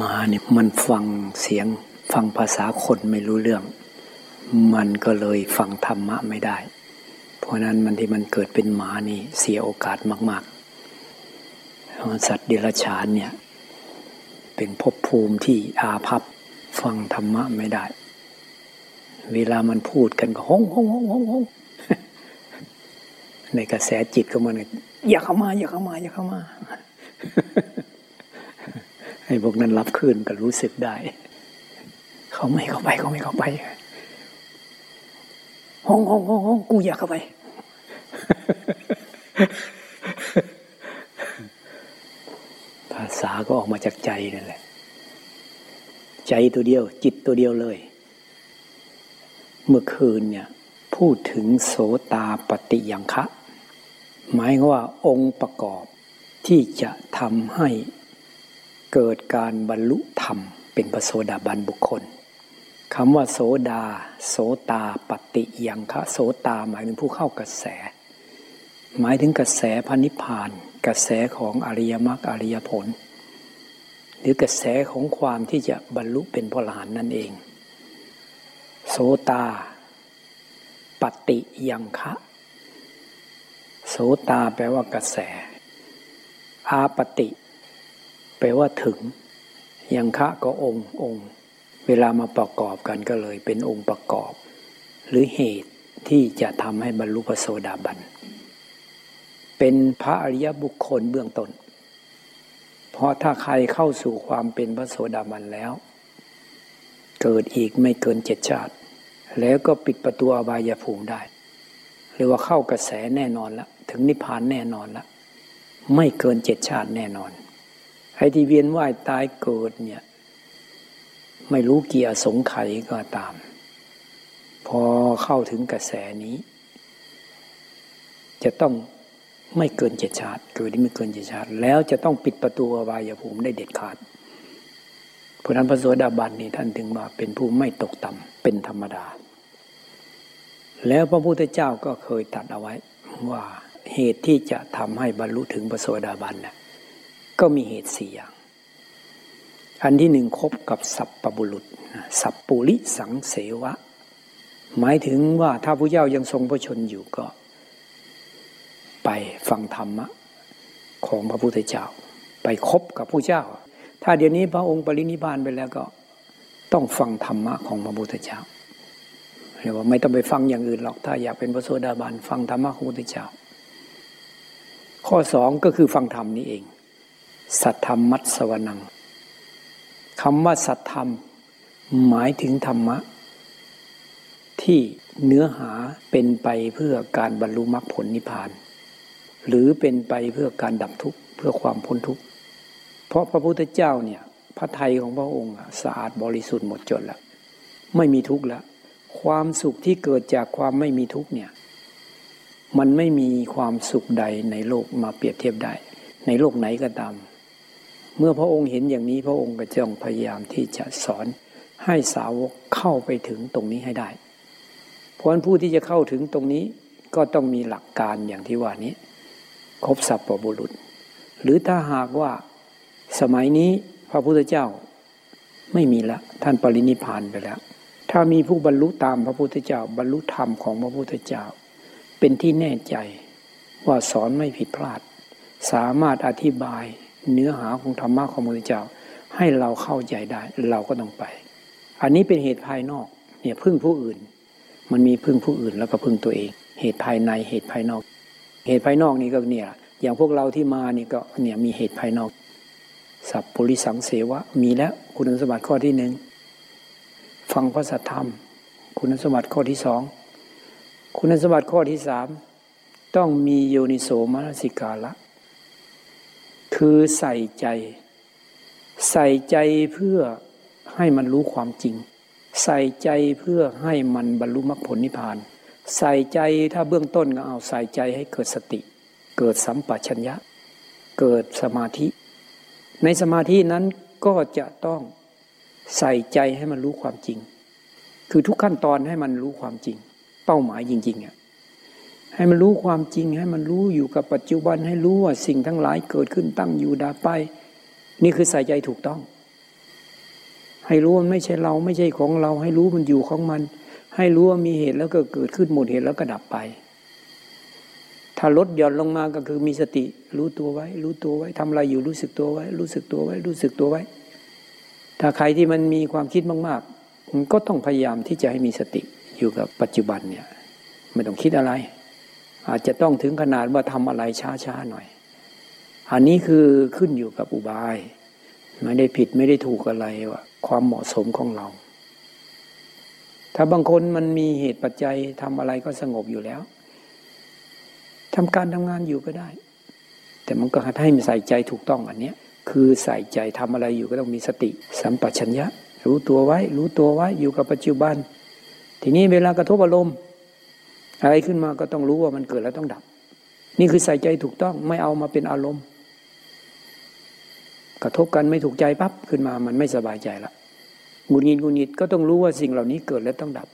มาเนี่ยมันฟังเสียงฟังภาษาคนไม่รู้เรื่อง มันก็เลยฟังธรรมะไม่ได้ เพราะนั้นมันที่มันเกิดเป็นหมานี่เสียโอกาสมากๆสัตว์เดรัจฉานเนี่ยเป็นภพภูมิที่อาภัพฟังธรรมะไม่ได้ เวลามันพูดกันก็ฮงฮงฮงฮงฮงในกระแสจิตก็มันอย่าเข้ามา อย่าเข้ามา อย่าเข้ามา ให้พวกนั้นรับคืนก็รู้สึกได้ เขาไม่เข้าไปเขาไม่เข้าไปห้องห้องห้องห้องกูอยากเข้าไป ภาษาก็ออกมาจากใจนั่นแหละ ใจตัวเดียว จิตตัวเดียวเลย เมื่อคืนเนี่ย พูดถึงโสตาปฏิยังคะ หมายว่าองค์ประกอบที่จะทำให้ เกิดการบรรลุธรรม เป็นพระโสดาบันบุคคลคำว่าโสดา โสตาปฏิยังคะโสตาหมายถึงผู้เข้ากระแส หมายถึงกระแสพระนิพพาน กระแสของอริยมรรคอริยผล หรือกระแสของความที่จะบรรลุเป็นพระอรหันต์นั่นเอง โสตาปฏิยังคะโสตาแปลว่ากระแส อาปฏิ แปลว่าถึง ยังคะก็องค์องค์ เวลามาประกอบกันก็เลยเป็นองค์ประกอบ หรือเหตุที่จะทำให้บรรลุพระโสดาบัน เป็นพระอริยบุคคลเบื้องต้น เพราะถ้าใครเข้าสู่ความเป็นพระโสดาบันแล้ว เกิดอีกไม่เกินเจ็ดชาติ แล้วก็ปิดประตูอบายภูมิได้ หรือว่าเข้ากระแสแน่นอนละ ถึงนิพพานแน่นอนละ ไม่เกินเจ็ดชาติแน่นอน ไอ้ที่เวียนว่ายตายเกิดเนี่ย ไม่รู้เกียร์สงไขก็ตาม พอเข้าถึงกระแสนี้ จะต้องไม่เกินเจ็ดชาติเกิดที่ไม่เกินเจ็ดชาติ แล้วจะต้องปิดประตูอวายภูมิได้เด็ดขาดเพราะนั้นพระโสดาบันนี่ท่านถึงมาเป็นผู้ไม่ตกต่ำเป็นธรรมดา แล้วพระพุทธเจ้าก็เคยตัดเอาไว้ว่าเหตุที่จะทำให้บรรลุถึงพระโสดาบันนะ่ะ ก็มีเหตุสี่อย่าง อันที่หนึ่งคบกับสัพปบุรุษ สัพปุริสังเสวะ หมายถึงว่าถ้าพระเจ้ายังทรงพระชนอยู่ก็ ไปฟังธรรมะของพระพุทธเจ้า ไปคบกับผู้เจ้า ถ้าเดี๋ยวนี้พระองค์ปรินิพานไปแล้วก็ ต้องฟังธรรมะของพระพุทธเจ้าเรียกว่าไม่ต้องไปฟังอย่างอื่นหรอก ถ้าอยากเป็นพระโสดาบันฟังธรรมะของพระพุทธเจ้า ข้อสองก็คือฟังธรรมนี้เอง สัทธรรมมัตสวนังคำว่าสัทธรรม หมายถึงธรรมะ ที่เนื้อหาเป็นไปเพื่อการบรรลุมรรคผลนิพพาน หรือเป็นไปเพื่อการดับทุกข์เพื่อความพ้นทุกข์เพราะพระพุทธเจ้าเนี่ยพระไทยของพระองค์สะอาดบริสุทธิ์หมดจดแล้วไม่มีทุกข์แล้วความสุขที่เกิดจากความไม่มีทุกข์เนี่ยมันไม่มีความสุขใดในโลกมาเปรียบเทียบได้ ในโลกไหนก็ตาม เมื่อพระองค์เห็นอย่างนี้พระองค์ก็จ้องพยายามที่จะสอนให้สาวกเข้าไปถึงตรงนี้ให้ได้ เพราะฉะนั้นผู้ที่จะเข้าถึงตรงนี้ก็ต้องมีหลักการอย่างที่ว่านี้ ครบสัพปบุรุษ หรือถ้าหากว่าสมัยนี้พระพุทธเจ้าไม่มีละท่านปรินิพานไปแล้ว ถ้ามีผู้บรรลุตามพระพุทธเจ้า บรรลุธรรมของพระพุทธเจ้า เป็นที่แน่ใจว่าสอนไม่ผิดพลาด สามารถอธิบาย เนื้อหาของธรรมะของพระพุทธเจ้า ให้เราเข้าใจได้ เราก็ต้องไป อันนี้เป็นเหตุภายนอกเนี่ยพึ่งผู้อื่น มันมีพึ่งผู้อื่นแล้วก็พึ่งตัวเอง เหตุภายในเหตุภายนอก เหตุภายนอกนี่ก็เนี่ยอย่างพวกเราที่มานี่ก็เนี่ยมีเหตุภายนอก สัพปริสังเสวะมีแล้วคุณสมบัติข้อที่หนึ่งฟังพระสัทธรรม คุณสมบัติข้อที่สองคุณสมบัติข้อที่สามต้องมีโยนิโสมนสิกาละ คือใส่ใจ ใส่ใจเพื่อให้มันรู้ความจริง ใส่ใจเพื่อให้มันบรรลุมรรคผลนิพพาน ใส่ใจถ้าเบื้องต้นก็เอาใส่ใจให้เกิดสติ เกิดสัมปชัญญะ เกิดสมาธิ ในสมาธินั้นก็จะต้องใส่ใจให้มันรู้ความจริง คือทุกขั้นตอนให้มันรู้ความจริง เป้าหมายจริงๆอะ ให้มันรู้ความจริง ให้มันรู้อยู่กับปัจจุบันให้รู้ว่าสิ่งทั้งหลายเกิดขึ้นตั้งอยู่ดับไป นี่คือใส่ใจถูกต้อง ให้รู้มันไม่ใช่เราไม่ใช่ของเรา ให้รู้มันอยู่ของมัน ให้รู้ว่ามีเหตุแล้วก็เกิดขึ้นหมดเหตุแล้วก็ดับไป ถ้าลดหย่อนลงมาก็คือมีสติ รู้ตัวไว้ รู้ตัวไว้ทำอะไรอยู่รู้สึกตัวไว้ รู้สึกตัวไว้ รู้สึกตัวไว้ ถ้าใครที่มันมีความคิดมากๆมันก็ต้องพยายามที่จะให้มีสติอยู่กับปัจจุบันเนี่ยไม่ต้องคิดอะไร อาจจะต้องถึงขนาดว่าทำอะไรช้าๆหน่อย อันนี้คือขึ้นอยู่กับอุบาย ไม่ได้ผิดไม่ได้ถูกอะไรว่าความเหมาะสมของเรา ถ้าบางคนมันมีเหตุปัจจัยทำอะไรก็สงบอยู่แล้วทำการทำงานอยู่ก็ได้ แต่มันก็ให้ใส่ใจถูกต้องอันเนี้ยคือใส่ใจทำอะไรอยู่ก็ต้องมีสติสัมปชัญญะ รู้ตัวไว้ รู้ตัวไว้อยู่กับปัจจุบัน ทีนี้เวลากระทบอารมณ์ อะไรขึ้นมาก็ต้องรู้ว่ามันเกิดแล้วต้องดับ นี่คือใส่ใจถูกต้องไม่เอามาเป็นอารมณ์ กระทบกันไม่ถูกใจปั๊บขึ้นมามันไม่สบายใจละงุนงิดงุนงิดก็ต้องรู้ว่าสิ่งเหล่านี้เกิดแล้วต้องดับ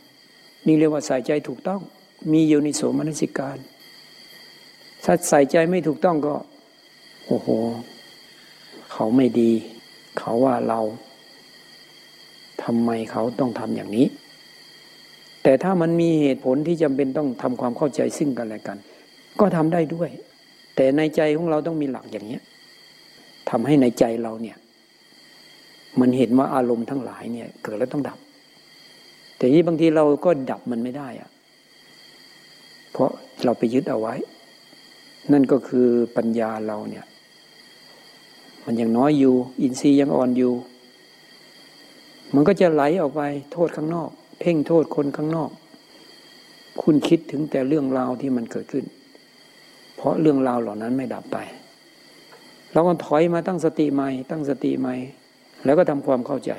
นี่เรียกว่าใส่ใจถูกต้อง มีอยู่ในโสมนสิการถ้าใส่ใจไม่ถูกต้องก็ โอ้โห เขาไม่ดี เขาว่าเราทำไมเขาต้องทำอย่างนี้ แต่ถ้ามันมีเหตุผลที่จำเป็นต้องทำความเข้าใจซึ่งกันและกัน ก็ทำได้ด้วย แต่ในใจของเราต้องมีหลักอย่างนี้ทำให้ในใจเราเนี่ย มันเห็นว่าอารมณ์ทั้งหลายเนี่ย เกิดแล้วต้องดับ แต่นี้บางทีเราก็ดับมันไม่ได้อะเพราะเราไปยึดเอาไว้ นั่นก็คือปัญญาเราเนี่ย มันยังน้อยอยู่ อินทรีย์ยังอ่อนอยู่ มันก็จะไหลออกไปโทษข้างนอก เพ่งโทษคนข้างนอก คุณคิดถึงแต่เรื่องราวที่มันเกิดขึ้น เพราะเรื่องราวเหล่านั้นไม่ดับไปเราก็ถอยมาตั้งสติใหม่ ตั้งสติใหม่ แล้วก็ทำความเข้าใจ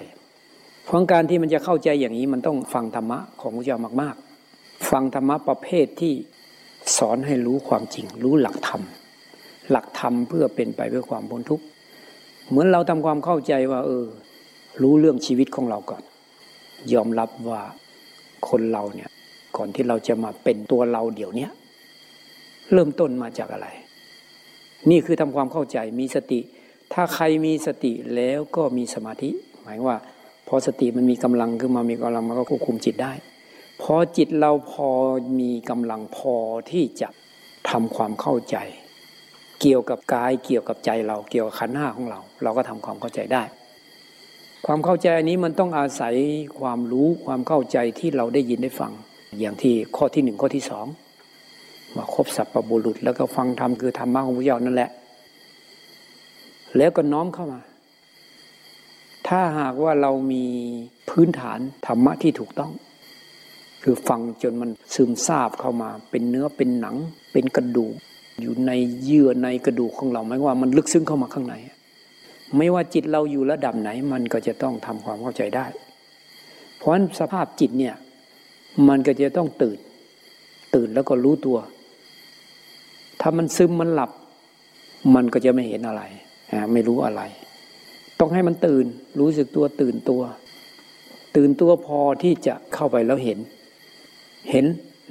เพราะการที่มันจะเข้าใจอย่างนี้มันต้องฟังธรรมะของพระเจ้ามาก ๆ ฟังธรรมะประเภทที่สอนให้รู้ความจริง รู้หลักธรรม หลักธรรมเพื่อเป็นไปเพื่อความพ้นทุกข์เหมือนเราทำความเข้าใจว่า เออ รู้เรื่องชีวิตของเราก่อน ยอมรับว่าคนเราเนี่ยก่อนที่เราจะมาเป็นตัวเราเดี๋ยวนี้เริ่มต้นมาจากอะไร นี่คือทำความเข้าใจมีสติ ถ้าใครมีสติแล้วก็มีสมาธิ หมายว่า พอสติมันมีกำลังขึ้นมามีกำลังมันก็ควบคุมจิตได้ พอจิตเราพอมีกำลังพอที่จะทำความเข้าใจ เกี่ยวกับกายเกี่ยวกับใจเราเกี่ยวกับขันห้าของเรา เราก็ทำความเข้าใจได้ ความเข้าใจอันนี้มันต้องอาศัยความรู้ความเข้าใจที่เราได้ยินได้ฟัง อย่างที่ข้อที่หนึ่งข้อที่สองมาครบสัพพบุรุษ แล้วก็ฟังธรรมคือธรรมะของพระเจ้านั่นแหละ แล้วก็น้อมเข้ามา ถ้าหากว่าเรามีพื้นฐานธรรมะที่ถูกต้อง คือฟังจนมันซึมซาบเข้ามา เป็นเนื้อเป็นหนัง เป็นกระดูก อยู่ในเยื่อในกระดูกของเราหมายว่ามันลึกซึ้งเข้ามาข้างใน ไม่ว่าจิตเราอยู่ระดับไหน มันก็จะต้องทำความเข้าใจได้ เพราะฉะนั้นสภาพจิตเนี่ย มันก็จะต้องตื่น ตื่นแล้วก็รู้ตัว ถ้ามันซึมมันหลับ มันก็จะไม่เห็นอะไรไม่รู้อะไร ต้องให้มันตื่น รู้สึกตัวตื่นตัว ตื่นตัวพอที่จะเข้าไปแล้วเห็น เห็น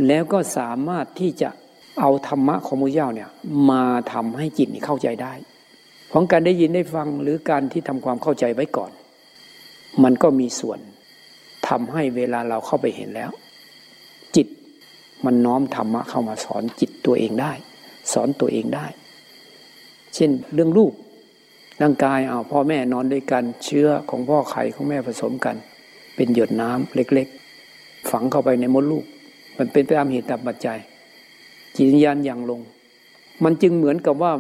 แล้วก็สามารถที่จะเอาธรรมะของมุเจ้าเนี่ย มาทำให้จิตเข้าใจได้ เพราะการได้ยินได้ฟังหรือการที่ทำความเข้าใจไว้ก่อน มันก็มีส่วนทำให้เวลาเราเข้าไปเห็นแล้ว จิตมันน้อมธรรมะเข้ามาสอนจิตตัวเองได้ สอนตัวเองได้ เช่นเรื่องลูกร่างกายเอาพ่อแม่นอนด้วยกันเชื้อของพ่อไข่ของแม่ผสมกัน เป็นหยดน้ำเล็กๆ ฝังเข้าไปในมดลูก มันเป็นไปตามเหตุตามปัจจัยจิตวิญญาณอย่างลง มันจึงเหมือนกับว่า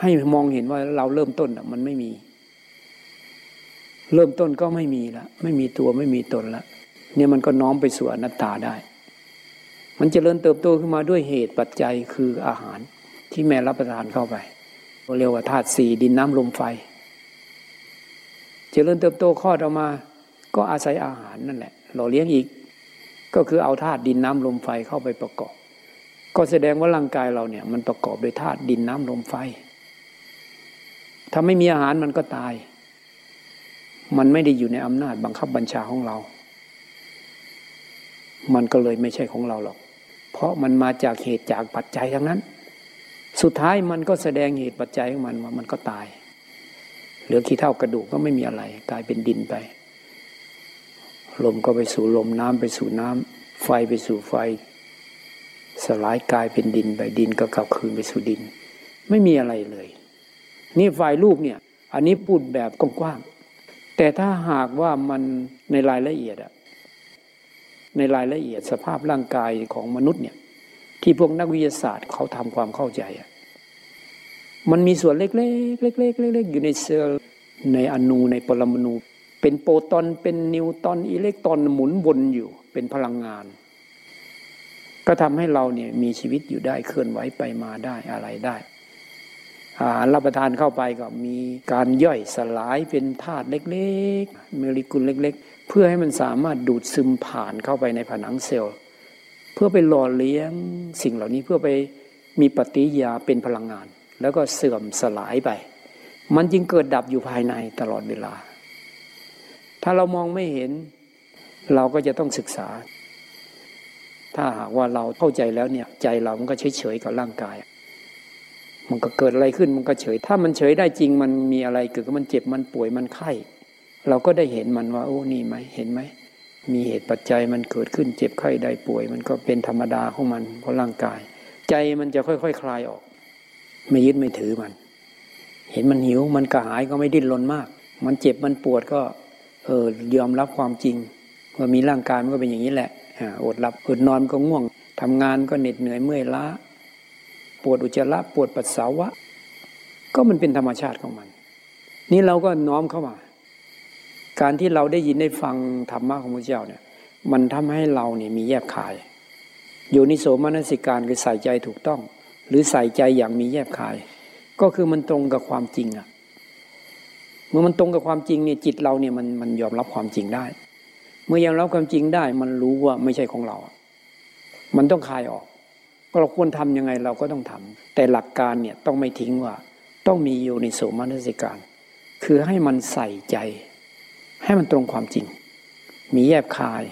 ให้มองเห็นว่าเราเริ่มต้นมันไม่มี เริ่มต้นก็ไม่มีละไม่มีตัวไม่มีตนละเนี่ยมันก็น้อมไปสู่อนัตตาได้ มันจเจริญเติบโตขึ้นมาด้วยเหตุปัจจัยคืออาหารที่แม่รับประทานเข้าไปเรียกว่าธาตุสี่ดินน้ำลมไฟจเจริญเติบโตคลอดออกมา ก็อาศัยอาหารนั่นแหละหล่อเลี้ยงอีก ก็คือเอาธาตุดินน้ำลมไฟเข้าไปประกอบ ก็แสดงว่าร่างกายเราเนี่ย มันประกอบด้วยธาตุดินน้ำลมไฟ ถ้าไม่มีอาหารมันก็ตาย มันไม่ได้อยู่ในอำนาจบังคับบัญชาของเรา มันก็เลยไม่ใช่ของเราหรอก เพราะมันมาจากเหตุจากปัจจัยทั้งนั้น สุดท้ายมันก็แสดงเหตุปัจจัยของมันว่ามันก็ตาย เหลือขี้เท่ากระดูกก็ไม่มีอะไร กลายเป็นดินไป ลมก็ไปสู่ลมน้ำไปสู่น้ำไฟไปสู่ไฟ สลายกลายเป็นดินไปดินก็กลับคืนไปสู่ดิน ไม่มีอะไรเลย นี่ฝ่ายรูปเนี่ย อันนี้พูดแบบกว้างๆแต่ถ้าหากว่ามันในรายละเอียดอะในรายละเอียดสภาพร่างกายของมนุษย์เนี่ย ที่พวกนักวิทยาศาสตร์เขาทำความเข้าใจอะมันมีส่วนเล็กๆเล็กๆเล็กๆอยู่ในเซลล์ในอนูในปรมาณูเป็นโปรตอนเป็นนิวตอนอิเล็กตรอนหมุนวนอยู่เป็นพลังงาน ก็ทำให้เราเนี่ยมีชีวิตอยู่ได้เคลื่อนไหวไปมาได้อะไรได้ อาหารรับประทานเข้าไปก็มีการย่อยสลายเป็นธาตุเล็กๆโมเลกุลเล็ก ๆ เพื่อให้มันสามารถดูดซึมผ่านเข้าไปในผนังเซลล์ เพื่อไปหล่อเลี้ยงสิ่งเหล่านี้เพื่อไปมีปฏิยาเป็นพลังงาน แล้วก็เสื่อมสลายไป มันจึงเกิดดับอยู่ภายในตลอดเวลา ถ้าเรามองไม่เห็น เราก็จะต้องศึกษา ถ้าหากว่าเราเข้าใจแล้วเนี่ยใจเรามันก็เฉยๆกับร่างกาย มันก็เกิดอะไรขึ้นมันก็เฉย ถ้ามันเฉยได้จริงมันมีอะไรเกิดมันเจ็บมันป่วยมันไข้ เราก็ได้เห็นมันว่า โอ้นี่ไหมเห็นไหมมีเหตุปัจจัยมันเกิดขึ้นเจ็บไข้ได้ป่วย มันก็เป็นธรรมดาของมันเพราะร่างกาย ใจมันจะค่อยๆคคลายออก ไม่ยึดไม่ถือมัน เห็นมันหิวมันกระหายก็ไม่ดิ้นรนมาก มันเจ็บมันปวดก็เออยอมรับความจริงว่ามีร่างกายมันก็เป็นอย่างนี้แหละอดหลับอดนอนก็ง่วงทำงานก็เหน็ดเหนื่อยเมื่อยล้า ปวดอุจจาระปวดปัสสาวะ ก็มันเป็นธรรมชาติของมัน นี่เราก็น้อมเข้ามา การที่เราได้ยินได้ฟังธรรมะของพระเจ้าเนี่ยมันทำให้เราเนี่ยมีแยบคายโยนิโสมนสิการคือใส่ใจถูกต้อง หรือใส่ใจอย่างมีแยบคาย ก็คือมันตรงกับความจริงอะเมื่อมันตรงกับความจริงเนี่ยจิตเราเนี่ยมันมันยอมรับความจริงได้ เมื่อยอมรับความจริงได้ มันรู้ว่าไม่ใช่ของเรา มันต้องคลายออก เราควรทำยังไงเราก็ต้องทำแต่หลักการเนี่ยต้องไม่ทิ้งว่า ต้องมีโยนิโสมนสิการ คือให้มันใส่ใจ ให้มันตรงความจริง มีแยบคาย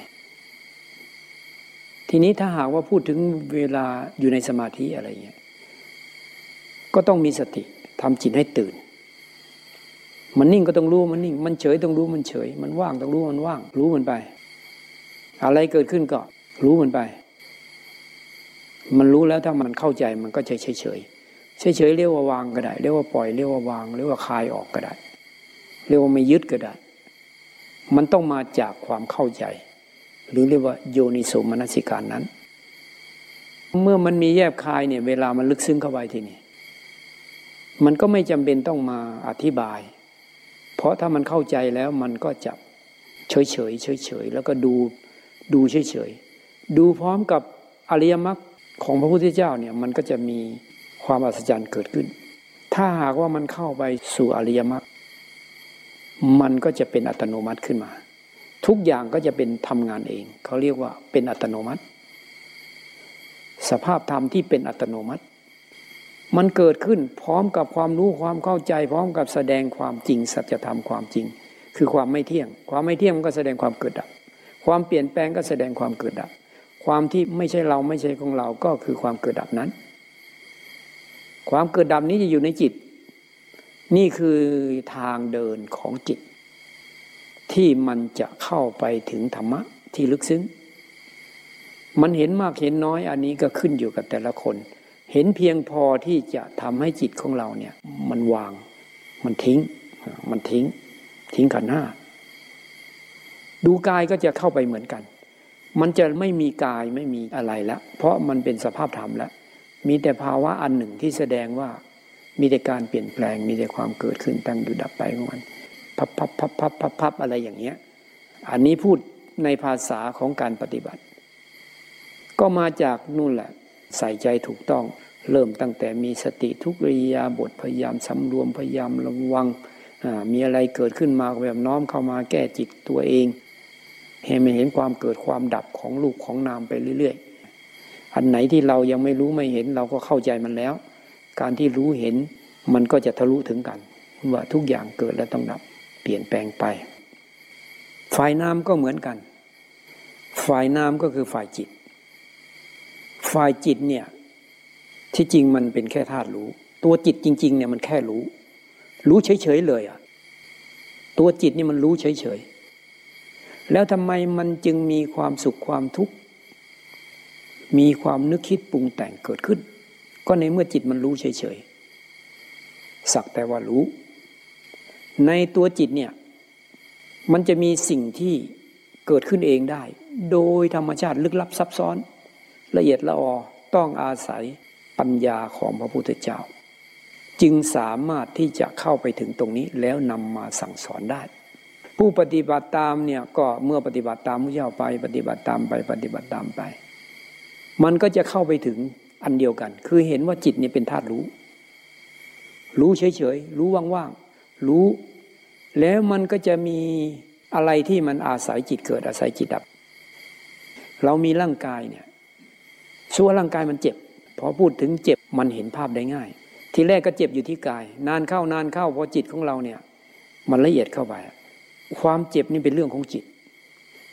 ทีนี้ถ้าหากว่าพูดถึงเวลาอยู่ในสมาธิอะไรเงี้ยก็ต้องมีสติทำจิตให้ตื่น มันนิ่งก็ต้องรู้มันนิ่ง มันเฉยต้องรู้มันเฉย มันว่างต้องรู้มันว่าง รู้มันไป อะไรเกิดขึ้นก็รู้มันไป มันรู้แล้วถ้ามันเข้าใจมันก็เฉยเฉยเฉยเฉยเรียกว่าวางก็ได้ เรียกว่าปล่อยเรียกว่าวางเรียกว่าคลายออกก็ได้ เรียกว่าไม่ยึดก็ได้ มันต้องมาจากความเข้าใจ หรือเรียกว่าโยนิโสมนสิการนั้น เมื่อมันมีแยบคายเนี่ย เวลามันลึกซึ้งเข้าไปทีนี้มันก็ไม่จำเป็นต้องมาอธิบาย เพราะถ้ามันเข้าใจแล้วมันก็จะเฉยเฉยเฉยเฉยแล้วก็ดูดูเฉยเฉยดูพร้อมกับอริยมรรค ของพระพุทธเจ้าเนี่ยมันก็จะมีความอัศจรรย์เกิดขึ้น ถ้าหากว่ามันเข้าไปสู่อริยมรรคมันก็จะเป็นอัตโนมัติขึ้นมา ทุกอย่างก็จะเป็นทำงานเอง เขาเรียกว่าเป็นอัตโนมัติ สภาพธรรมที่เป็นอัตโนมัติ มันเกิดขึ้นพร้อมกับความรู้ความเข้าใจ พร้อมกับแสดงความจริงสัจธรรมความจริง คือความไม่เที่ยง ความไม่เที่ยงมันก็แสดงความเกิดดับ ความเปลี่ยนแปลงก็แสดงความเกิดดับ ความที่ไม่ใช่เราไม่ใช่ของเราก็คือความเกิดดับนั้น ความเกิดดับนี้จะอยู่ในจิต นี่คือทางเดินของจิต ที่มันจะเข้าไปถึงธรรมะที่ลึกซึ้ง มันเห็นมากเห็นน้อยอันนี้ก็ขึ้นอยู่กับแต่ละคน เห็นเพียงพอที่จะทำให้จิตของเราเนี่ย มันวาง มันทิ้ง มันทิ้ง ทิ้งขันหน้า ดูกายก็จะเข้าไปเหมือนกัน มันจะไม่มีกายไม่มีอะไรแล้วเพราะมันเป็นสภาพธรรมแล้วมีแต่ภาวะอันหนึ่งที่แสดงว่า มีแต่การเปลี่ยนแปลง มีแต่ความเกิดขึ้นตั้งอยู่ดับไปของมันพับพับพับพับพับพับอะไรอย่างเงี้ยอันนี้พูดในภาษาของการปฏิบัติ ก็มาจากนู่นแหละ ใส่ใจถูกต้อง เริ่มตั้งแต่มีสติทุกริยาบทพยายามสำรวมพยายามระวังมีอะไรเกิดขึ้นมาแบบน้อมเข้ามาแก้จิตตัวเอง ให้มันเห็นความเกิดความดับของลูกของนามไปเรื่อยๆ อันไหนที่เรายังไม่รู้ไม่เห็นเราก็เข้าใจมันแล้ว การที่รู้เห็นมันก็จะทะลุถึงกัน ว่าทุกอย่างเกิดแล้วต้องดับ เปลี่ยนแปลงไป ฝ่ายนามก็เหมือนกัน ฝ่ายนามก็คือฝ่ายจิต ฝ่ายจิตเนี่ยที่จริงมันเป็นแค่ธาตุรู้ ตัวจิตจริง ๆ เนี่ยมันแค่รู้ รู้เฉยๆเลยอะตัวจิตนี่มันรู้เฉยๆ แล้วทำไมมันจึงมีความสุขความทุกข์ มีความนึกคิดปรุงแต่งเกิดขึ้น ก็ในเมื่อจิตมันรู้เฉยๆ สักแต่ว่ารู้ ในตัวจิตเนี่ย มันจะมีสิ่งที่เกิดขึ้นเองได้ โดยธรรมชาติลึกลับซับซ้อน ละเอียดละออต้องอาศัยปัญญาของพระพุทธเจ้า จึงสามารถที่จะเข้าไปถึงตรงนี้แล้วนำมาสั่งสอนได้ ผู้ปฏิบัติตามเนี่ยก็เมื่อปฏิบัติตามพระเจ้าไป ปฏิบัติตามไปปฏิบัติตามไป มันก็จะเข้าไปถึงอันเดียวกัน คือเห็นว่าจิตเนี่ยเป็นธาตุรู้ รู้เฉยๆ รู้ว่างๆ รู้ แล้วมันก็จะมีอะไรที่มันอาศัยจิตเกิดอาศัยจิตดับ เรามีร่างกายเนี่ยชั่วร่างกายมันเจ็บ พอพูดถึงเจ็บมันเห็นภาพได้ง่าย ทีแรกก็เจ็บอยู่ที่กาย นานเข้านานเข้าพอจิตของเราเนี่ย มันละเอียดเข้าไป ความเจ็บนี่เป็นเรื่องของจิต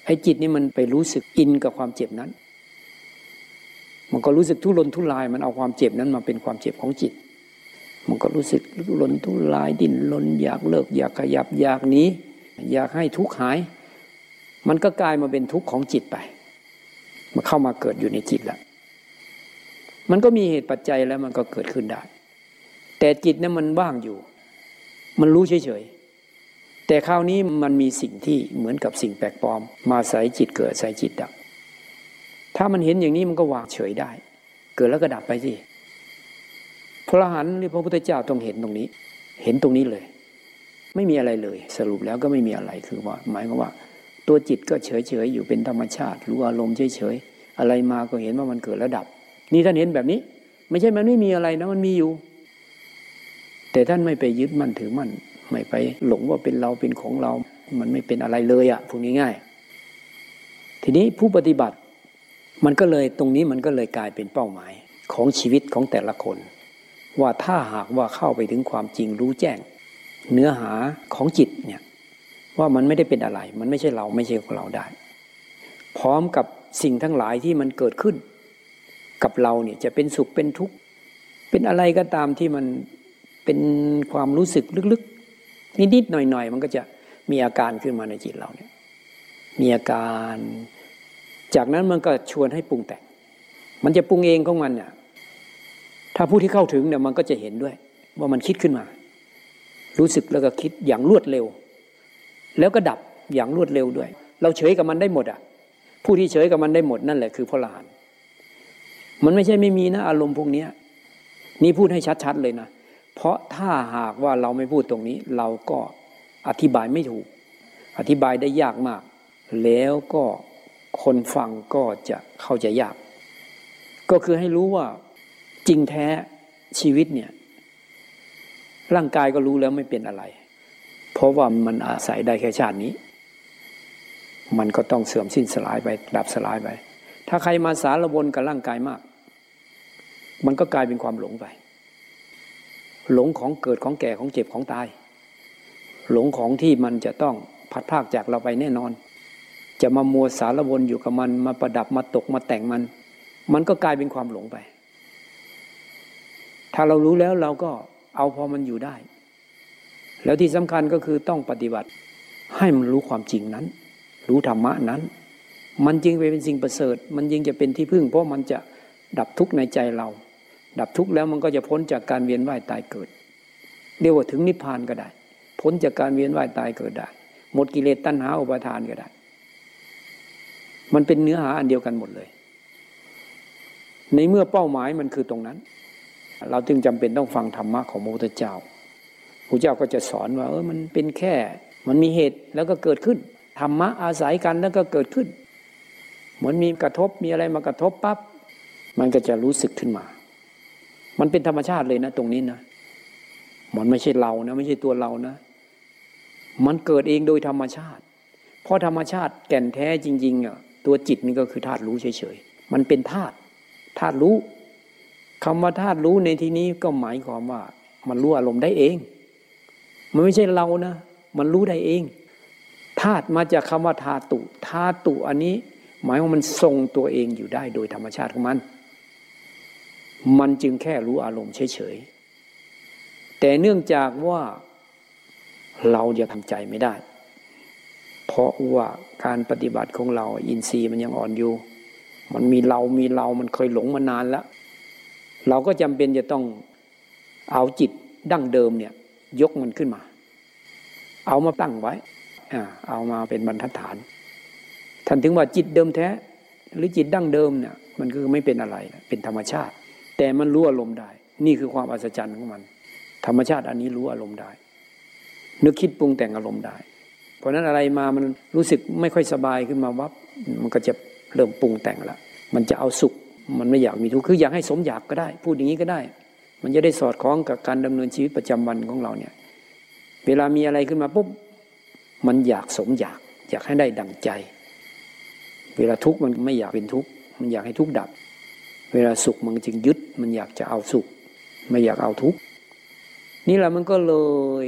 ไอ้จิตนี่มันไปรู้สึกอินกับความเจ็บนั้น มันก็รู้สึกทุรนทุราย มันเอาความเจ็บนั้นมาเป็นความเจ็บของจิต มันก็รู้สึกทุรนทุรายดิ้นรนอยากเลิก อยากขยับอยากหนีอยากให้ทุกข์หาย มันก็กลายมาเป็นทุกข์ของจิตไป มันเข้ามาเกิดอยู่ในจิตแล้วมันก็มีเหตุปัจจัยแล้วมันก็เกิดขึ้นได้ แต่จิตนั้นมันว่างอยู่ มันรู้เฉยๆ แต่คราวนี้มันมีสิ่งที่เหมือนกับสิ่งแปลกปลอม มาใส่จิตเกิดใส่จิตดับ ถ้ามันเห็นอย่างนี้มันก็วางเฉยได้ เกิดแล้วก็ดับไปสิพระหันหรือพระพุทธเจ้าต้องเห็นตรงนี้ เห็นตรงนี้เลย ไม่มีอะไรเลย สรุปแล้วก็ไม่มีอะไรคือว่า หมายความว่า ตัวจิตก็เฉยๆอยู่เป็นธรรมชาติรู้อารมณ์เฉยๆอะไรมาก็เห็นว่ามันเกิดแล้วดับ นี่ท่านเห็นแบบนี้ ไม่ใช่มันไม่มีอะไรนะมันมีอยู่ แต่ท่านไม่ไปยึดมั่นถือมั่น ไม่ไปหลงว่าเป็นเราเป็นของเรา มันไม่เป็นอะไรเลยอะ่ะพูดง่ายๆทีนี้ผู้ปฏิบัติ มันก็เลยตรงนี้มันก็เลยกลายเป็นเป้าหมายของชีวิตของแต่ละคน ว่าถ้าหากว่าเข้าไปถึงความจริงรู้แจ้ง เนื้อหาของจิตเนี่ยว่ามันไม่ได้เป็นอะไร มันไม่ใช่เราไม่ใช่ของเราได้ พร้อมกับสิ่งทั้งหลายที่มันเกิดขึ้น กับเราเนี่ยจะเป็นสุขเป็นทุกข์เป็นอะไรก็ตามที่มันเป็นความรู้สึกลึกๆ นิดๆหน่อยๆ มันก็จะมีอาการขึ้นมาในจิตเราเนี่ยมีอาการ จากนั้นมันก็ชวนให้ปรุงแต่ง มันจะปรุงเองของมันเนี่ยถ้าผู้ที่เข้าถึงเนี่ยมันก็จะเห็นด้วย ว่ามันคิดขึ้นมา รู้สึกแล้วก็คิดอย่างรวดเร็ว แล้วก็ดับอย่างรวดเร็วด้วย เราเฉยกับมันได้หมดอะ ผู้ที่เฉยกับมันได้หมดนั่นแหละคือพระลานมันไม่ใช่ไม่มีนะอารมณ์พวกนี้นี่พูดให้ชัดๆเลยนะ เพราะถ้าหากว่าเราไม่พูดตรงนี้ เราก็อธิบายไม่ถูก อธิบายได้ยากมาก แล้วก็คนฟังก็จะเข้าใจยาก ก็คือให้รู้ว่าจริงแท้ชีวิตเนี่ย ร่างกายก็รู้แล้วไม่เป็นอะไร เพราะว่ามันอาศัยได้แค่ชาตินี้ มันก็ต้องเสื่อมสิ้นสลายไป ดับสลายไป ถ้าใครมาสารวนกับร่างกายมาก มันก็กลายเป็นความหลงไป หลงของเกิดของแก่ของเจ็บของตาย หลงของที่มันจะต้องพัดพากจากเราไปแน่นอน จะมามัวสารวนอยู่กับมันมาประดับมาตกมาแต่งมัน มันก็กลายเป็นความหลงไป ถ้าเรารู้แล้วเราก็เอาพอมันอยู่ได้ แล้วที่สำคัญก็คือต้องปฏิบัติให้มันรู้ความจริงนั้น รู้ธรรมะนั้น มันจึงไปเป็นสิ่งประเสริฐ มันยิ่งจะเป็นที่พึ่ง เพราะมันจะดับทุกข์ในใจเรา ดับทุกข์แล้วมันก็จะพ้นจากการเวียนว่ายตายเกิด เรียกว่าถึงนิพพานก็ได้ พ้นจากการเวียนว่ายตายเกิดได้ หมดกิเลสตัณหาอุปาทานก็ได้ มันเป็นเนื้อหาอันเดียวกันหมดเลย ในเมื่อเป้าหมายมันคือตรงนั้น เราจึงจำเป็นต้องฟังธรรมะของพระพุทธเจ้าพระเจ้าก็จะสอนว่า เออมันเป็นแค่ มันมีเหตุแล้วก็เกิดขึ้นธรรมะอาศัยกันแล้วก็เกิดขึ้น เหมือนมีกระทบมีอะไรมากระทบปับ๊บมันก็จะรู้สึกขึ้นมา มันเป็นธรรมชาติเลยนะ ตรงนี้นะมันไม่ใช่เรานะ ไม่ใช่ตัวเรานะ มันเกิดเองโดยธรรมชาติ เพราะธรรมชาติแก่นแท้จริง ๆอะตัวจิตนี่ก็คือธาตุรู้เฉยๆมันเป็นธาตุธาตุรู้คำว่าธาตุรู้ในที่นี้ก็หมายความว่า มันรู้อารมณ์ได้เอง มันไม่ใช่เรานะ มันรู้ได้เองธาตุมาจากคำว่าธาตุธาตุอันนี้ หมายว่ามันทรงตัวเองอยู่ได้โดยธรรมชาติของมัน มันจึงแค่รู้อารมณ์เฉยๆ แต่เนื่องจากว่าเราจะทำใจไม่ได้ เพราะว่าการปฏิบัติของเราอินทรีย์มันยังอ่อนอยู่ มันมีเรามีเรามันเคยหลงมานานแล้ว เราก็จำเป็นจะต้องเอาจิตดั้งเดิมเนี่ย ยกมันขึ้นมา เอามาตั้งไว้อ่าเอามาเป็นบรรทัดฐาน ท่านถึงว่าจิตเดิมแท้ หรือจิตดั้งเดิมเนี่ยมันคือไม่เป็นอะไร เป็นธรรมชาติ แต่มันรู้อารมณ์ได้ นี่คือความอัศจรรย์ของมัน ธรรมชาติอันนี้รู้อารมณ์ได้ นึกคิดปรุงแต่งอารมณ์ได้ เพราะนั้นอะไรมามันรู้สึกไม่ค่อยสบายขึ้นมาวับมันก็จะเริ่มปรุงแต่งละมันจะเอาสุข มันไม่อยากมีทุกข์คืออยากให้สมอยากก็ได้ พูดอย่างนี้ก็ได้ มันจะได้สอดคล้องกับการดำเนินชีวิตประจำวันของเราเนี่ย เวลามีอะไรขึ้นมาปุ๊บมันอยากสมอยาก อยากให้ได้ดังใจ เวลาทุกข์มันไม่อยากเป็นทุกข์มันอยากให้ทุกข์ดับ เวลาสุขมันจึงยึดมันอยากจะเอาสุข ไม่อยากเอาทุกข์นี่แหละมันก็เลย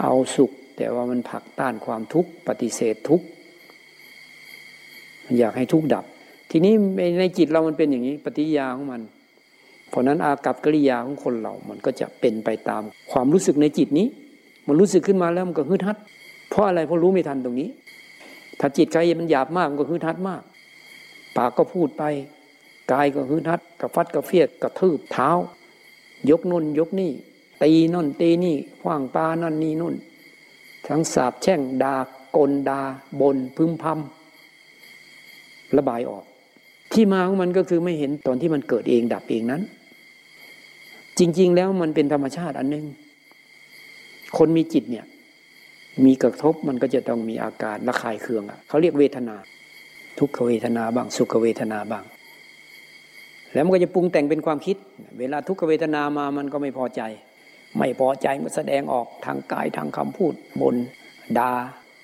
เอาสุข แต่ว่ามันผลักต้านความทุกข์ปฏิเสธทุกข์มันอยากให้ทุกข์ดับ ทีนี้ในจิตเรามันเป็นอย่างนี้ ปฏิยาของมัน เพราะนั้นอากับกิริยาของคนเรา มันก็จะเป็นไปตามความรู้สึกในจิตนี้ มันรู้สึกขึ้นมาแล้วมันก็ฮึดฮัด เพราะอะไรเพราะรู้ไม่ทันตรงนี้ ถ้าจิตใครมันหยาบมากมันก็ฮึดฮัดมาก ปากก็พูดไป กายก็ฮึดฮัดกระฟัดกระเฟียดกระทืบเท้า ยกนุ่นยกนี่ ตีนุ่นตีนี่ขว้างปลานั่นนี่นุ่น ทั้งสาบแช่งดากลดาบนพึมพำระบายออก ที่มาของมันก็คือไม่เห็นตอนที่มันเกิดเองดับเองนั้น จริง ๆ แล้วมันเป็นธรรมชาติอันหนึงคนมีจิตเนี่ย มีกระทบมันก็จะต้องมีอาการระคายเคืองอะเขาเรียกเวทนา ทุกขเวทนาบ้าง สุขเวทนาบ้าง แล้วมันก็จะปรุงแต่งเป็นความคิด เวลาทุกขเวทนามามันก็ไม่พอใจ ไม่พอใจมันแสดงออกทางกายทางคำพูดบนดา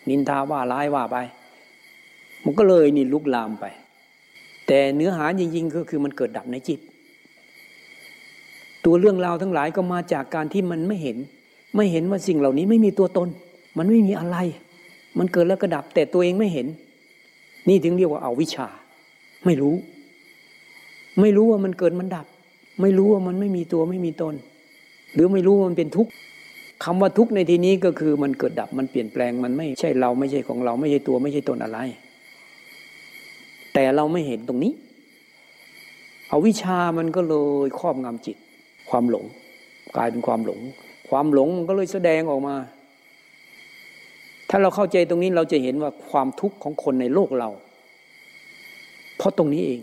นินทาว่าร้ายว่าไป มันก็เลยนี่ลุกลามไป แต่เนื้อหาจริงๆก็คือมันเกิดดับในจิต ตัวเรื่องราวทั้งหลายก็มาจากการที่มันไม่เห็น ไม่เห็นว่าสิ่งเหล่านี้ไม่มีตัวตน มันไม่มีอะไร มันเกิดแล้วก็ดับแต่ตัวเองไม่เห็น นี่ถึงเรียกว่าเอาวิชา ไม่รู้ ไม่รู้ว่ามันเกิดมันดับ ไม่รู้ว่ามันไม่มีตัวไม่มีตน หรือไม่รู้ว่ามันเป็นทุกข์คำว่าทุกข์ในที่นี้ก็คือมันเกิดดับมันเปลี่ยนแปลงมันไม่ใช่เราไม่ใช่ของเราไม่ใช่ตัวไม่ใช่ตนอะไร แต่เราไม่เห็นตรงนี้เอาวิชามันก็เลยครอบงำจิต ความหลง กลายเป็นความหลง ความหลงมันก็เลยแสดงออกมา ถ้าเราเข้าใจตรงนี้เราจะเห็นว่าความทุกข์ของคนในโลกเรา เพราะตรงนี้เอง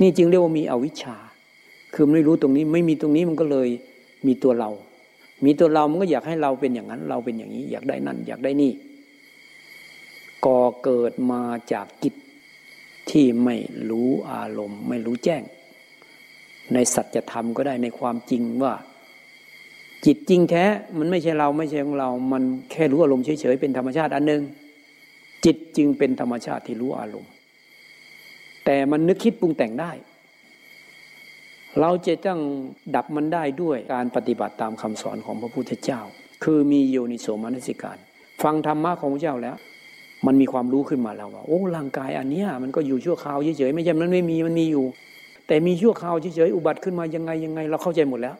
นี่จึงเรียกว่ามีอวิชชา คือไม่รู้ตรงนี้ไม่มีตรงนี้มันก็เลยมีตัวเรา มีตัวเรามันก็อยากให้เราเป็นอย่างนั้น เราเป็นอย่างนี้ อยากได้นั่น อยากได้นี่ก่อเกิดมาจากจิตที่ไม่รู้อารมณ์ ไม่รู้แจ้ง ในสัจธรรมก็ได้ในความจริงว่า จิตจริงแท้มันไม่ใช่เราไม่ใช่ของเรา มันแค่รู้อารมณ์เฉยๆเป็นธรรมชาติอันหนึ่งจิตจึงเป็นธรรมชาติที่รู้อารมณ์ แต่มันนึกคิดปรุงแต่งได้ เราจะต้องดับมันได้ด้วยการปฏิบัติตามคำสอนของพระพุทธเจ้า คือมีโยนิโสมนสิการ ฟังธรรมะของพระเจ้าแล้ว มันมีความรู้ขึ้นมาแล้วว่าโอ้ร่างกายอันเนี้ยมันก็อยู่ชั่วคราวเฉยๆไม่ใช่มันไม่มีมันมีอยู่ แต่มีชั่วคราวเฉยๆอุบัติขึ้นมายังไงยังไง เราเข้าใจหมดแล้ว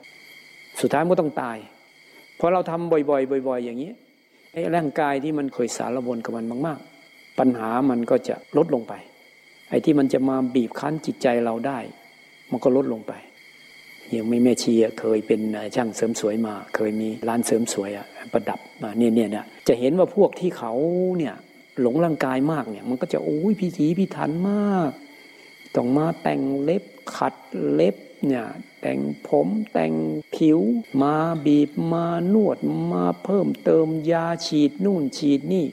สุดท้ายมันก็ต้องตายเพราะเราทำบ่อยๆ บ่อย ๆ อย่างนี้ไอ้ร่างกายที่มันเคยสารวนกับมันมาก ๆ ปัญหามันก็จะลดลงไป ไอ้ที่มันจะมาบีบคั้นจิตใจเราได้ มันก็ลดลงไปย่างไม่แม่ชีเคยเป็นช่างเสริมสวยมา เคยมีร้านเสริมสวยอะประดับมาเนี่ยเนี่ยเนี่ยจะเห็นว่าพวกที่เขาเนี่ยหลงร่างกายมากเนี่ย มันก็จะโอ้ยพิถีพิถันมาก ต้องมาแต่งเล็บขัดเล็บเนี่ยแต่งผมแต่งผิวมาบีบมานวดมาเพิ่มเติมยาฉีดนู่นฉีดนี่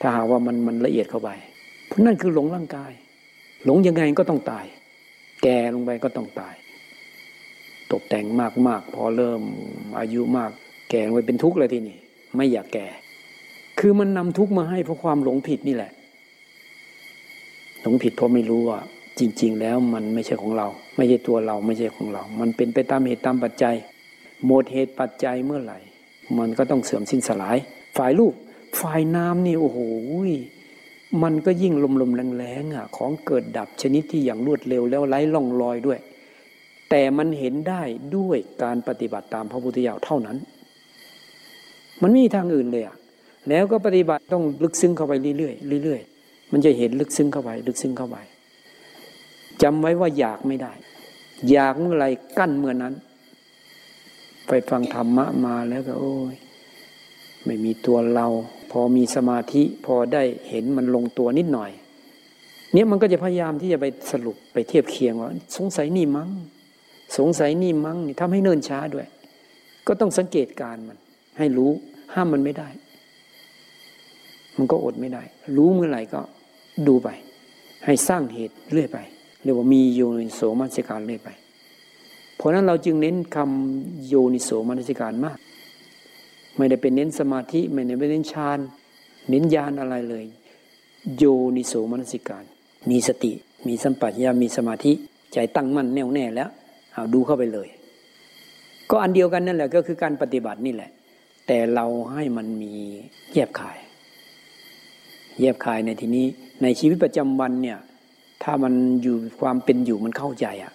ถ้าหากว่ามันมันละเอียดเข้าไปเพราะนั่นคือหลงร่างกาย หลงยังไงก็ต้องตาย แก่ลงไปก็ต้องตาย ตกแต่งมากๆ พอเริ่มอายุมาก แก่ลงไปเป็นทุกข์เลยทีนี้ไม่อยากแก่ คือมันนำทุกข์มาให้เพราะความหลงผิดนี่แหละ หลงผิดเพราะไม่รู้ว่า จริง ๆ แล้วมันไม่ใช่ของเรา ไม่ใช่ตัวเราไม่ใช่ของเรา มันเป็นไปตามเหตุตามปัจจัย หมดเหตุปัจจัยเมื่อไหร่ มันก็ต้องเสื่อมสิ้นสลาย ฝ่ายรูปฝ่ายน้ำนี่โอ้โห มันก็ยิ่งลมๆแรงๆอะของเกิดดับชนิดที่อย่างรวดเร็วแล้วไร้ล่องรอยด้วย แต่มันเห็นได้ด้วยการปฏิบัติตามพระพุทธเจ้าเท่านั้น มันไม่มีทางอื่นเลยอะแล้วก็ปฏิบัติต้องลึกซึ้งเข้าไปเรื่อยๆเรื่อยๆมันจะเห็นลึกซึ้งเข้าไป ลึกซึ้งเข้าไปจำไว้ว่าอยากไม่ได้ อยากเมื่อไรกั้นเมื่อนั้น ไปฟังธรรมะมาแล้วก็โอ้ยไม่มีตัวเราพอมีสมาธิพอได้เห็นมันลงตัวนิดหน่อย เนี่ยมันก็จะพยายามที่จะไปสรุปไปเทียบเคียงว่า สงสัยนี่มั้ง สงสัยนี่มั้งนี่ทำให้เนิ่นช้าด้วย ก็ต้องสังเกตการมัน ให้รู้ห้ามมันไม่ได้ มันก็อดไม่ได้ รู้เมื่อไหร่ก็ดูไป ให้สร้างเหตุเรื่อยไปเรียกว่ามีโยนิโสมนสิการเรื่อยไป เพราะนั้นเราจึงเน้นคำโยนิโสมนสิการมาก ไม่ได้เป็นเน้นสมาธิไม่ได้เป็นเน้นฌานเน้นญาณอะไรเลย โยนิโสมนสิการ มีสติ มีสัมปชัญญะมีสมาธิใจตั้งมั่นแน่วแน่แล้วเอาดูเข้าไปเลย ก็อันเดียวกันนั่นแหละก็คือการปฏิบัตินี่แหละ แต่เราให้มันมีแยบขาย แยบคายในที่นี้ในชีวิตประจำวันเนี่ยถ้ามันอยู่ความเป็นอยู่มันเข้าใจอะ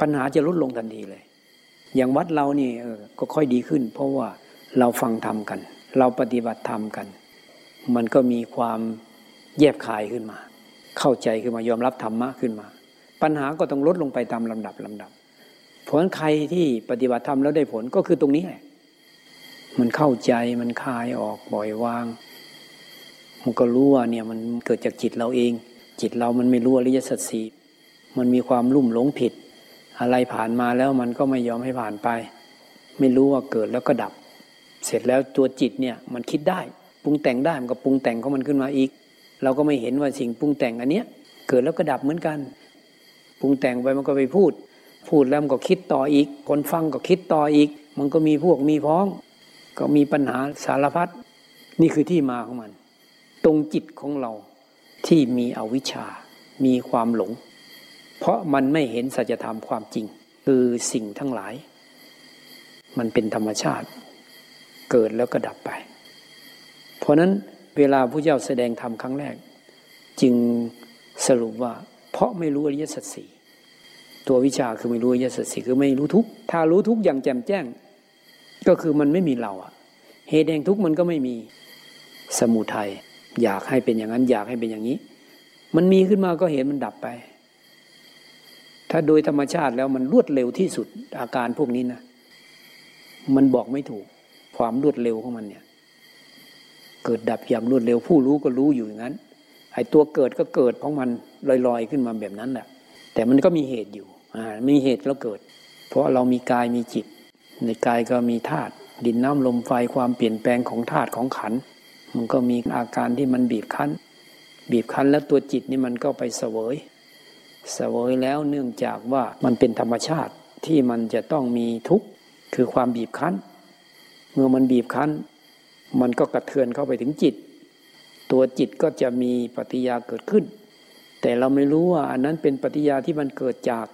ปัญหาจะลดลงทันทีเลย อย่างวัดเรานี่ก็ค่อยดีขึ้น เพราะว่า เราฟังธรรมกัน เราปฏิบัติธรรมกัน มันก็มีความแยบคายขึ้นมา เข้าใจขึ้นมายอมรับธรรมะขึ้นมา ปัญหาก็ต้องลดลงไปตามลำดับลำดับ ผลใครที่ปฏิบัติธรรมแล้วได้ผลก็คือตรงนี้แหละมันเข้าใจมันคลายออกปล่อยวาง มันก็รู้ว่าเนี่ยมันเกิดจากจิตเราเอง จิตเรามันไม่รู้อริยสัจสีมันมีความลุ่มหลงผิด อะไรผ่านมาแล้วมันก็ไม่ยอมให้ผ่านไป ไม่รู้ว่าเกิดแล้วก็ดับ เสร็จแล้วตัวจิตเนี่ยมันคิดได้ปรุงแต่งได้มันก็ปรุงแต่งของมันขึ้นมาอีก เราก็ไม่เห็นว่าสิ่งปรุงแต่งอันเนี้ยเกิดแล้วก็ดับเหมือนกันปรุงแต่งไปมันก็ไปพูด พูดแล้วมันก็คิดต่ออีก คนฟังก็คิดต่ออีก มันก็มีพวกมีพ้อง ก็มีปัญหาสารพัดนี่คือที่มาของมัน ตรงจิตของเราที่มีอวิชชา มีความหลง เพราะมันไม่เห็นสัจธรรมความจริง คือสิ่งทั้งหลาย มันเป็นธรรมชาติ เกิดแล้วก็ดับไป เพราะนั้นเวลาพระเจ้าแสดงธรรมครั้งแรก จึงสรุปว่า เพราะไม่รู้อริยสัจสี่ตัววิชาคือไม่รู้อริยสัจสี่คือไม่รู้ทุกถ้ารู้ทุกอย่างแจ่มแจ้ง ก็คือมันไม่มีเราอะเหตุแห่งทุกมันก็ไม่มีสมุทัยอยากให้เป็นอย่างนั้น อยากให้เป็นอย่างนี้ มันมีขึ้นมาก็เห็นมันดับไป ถ้าโดยธรรมชาติแล้วมันรวดเร็วที่สุดอาการพวกนี้นะ มันบอกไม่ถูก ความรวดเร็วของมันเนี่ย เกิดดับอย่างรวดเร็ว ผู้รู้ก็รู้อยู่อย่างนั้นไอ้ตัวเกิดก็เกิดของมันลอยๆขึ้นมาแบบนั้นแหละแต่มันก็มีเหตุอยู่อ่ามีเหตุแล้วเกิด เพราะเรามีกายมีจิต ในกายก็มีธาตุดินน้ำลมไฟความเปลี่ยนแปลงของธาตุของขัน มันก็มีอาการที่มันบีบคั้น บีบคั้นแล้วตัวจิตนี่มันก็ไปเสวยเสวยแล้วเนื่องจากว่ามันเป็นธรรมชาติที่มันจะต้องมีทุกข์คือความบีบคั้น เมื่อมันบีบคั้น มันก็กระเทือนเข้าไปถึงจิต ตัวจิตก็จะมีปฏิยาเกิดขึ้น แต่เราไม่รู้ว่าอันนั้นเป็นปฏิยาที่มันเกิดจาก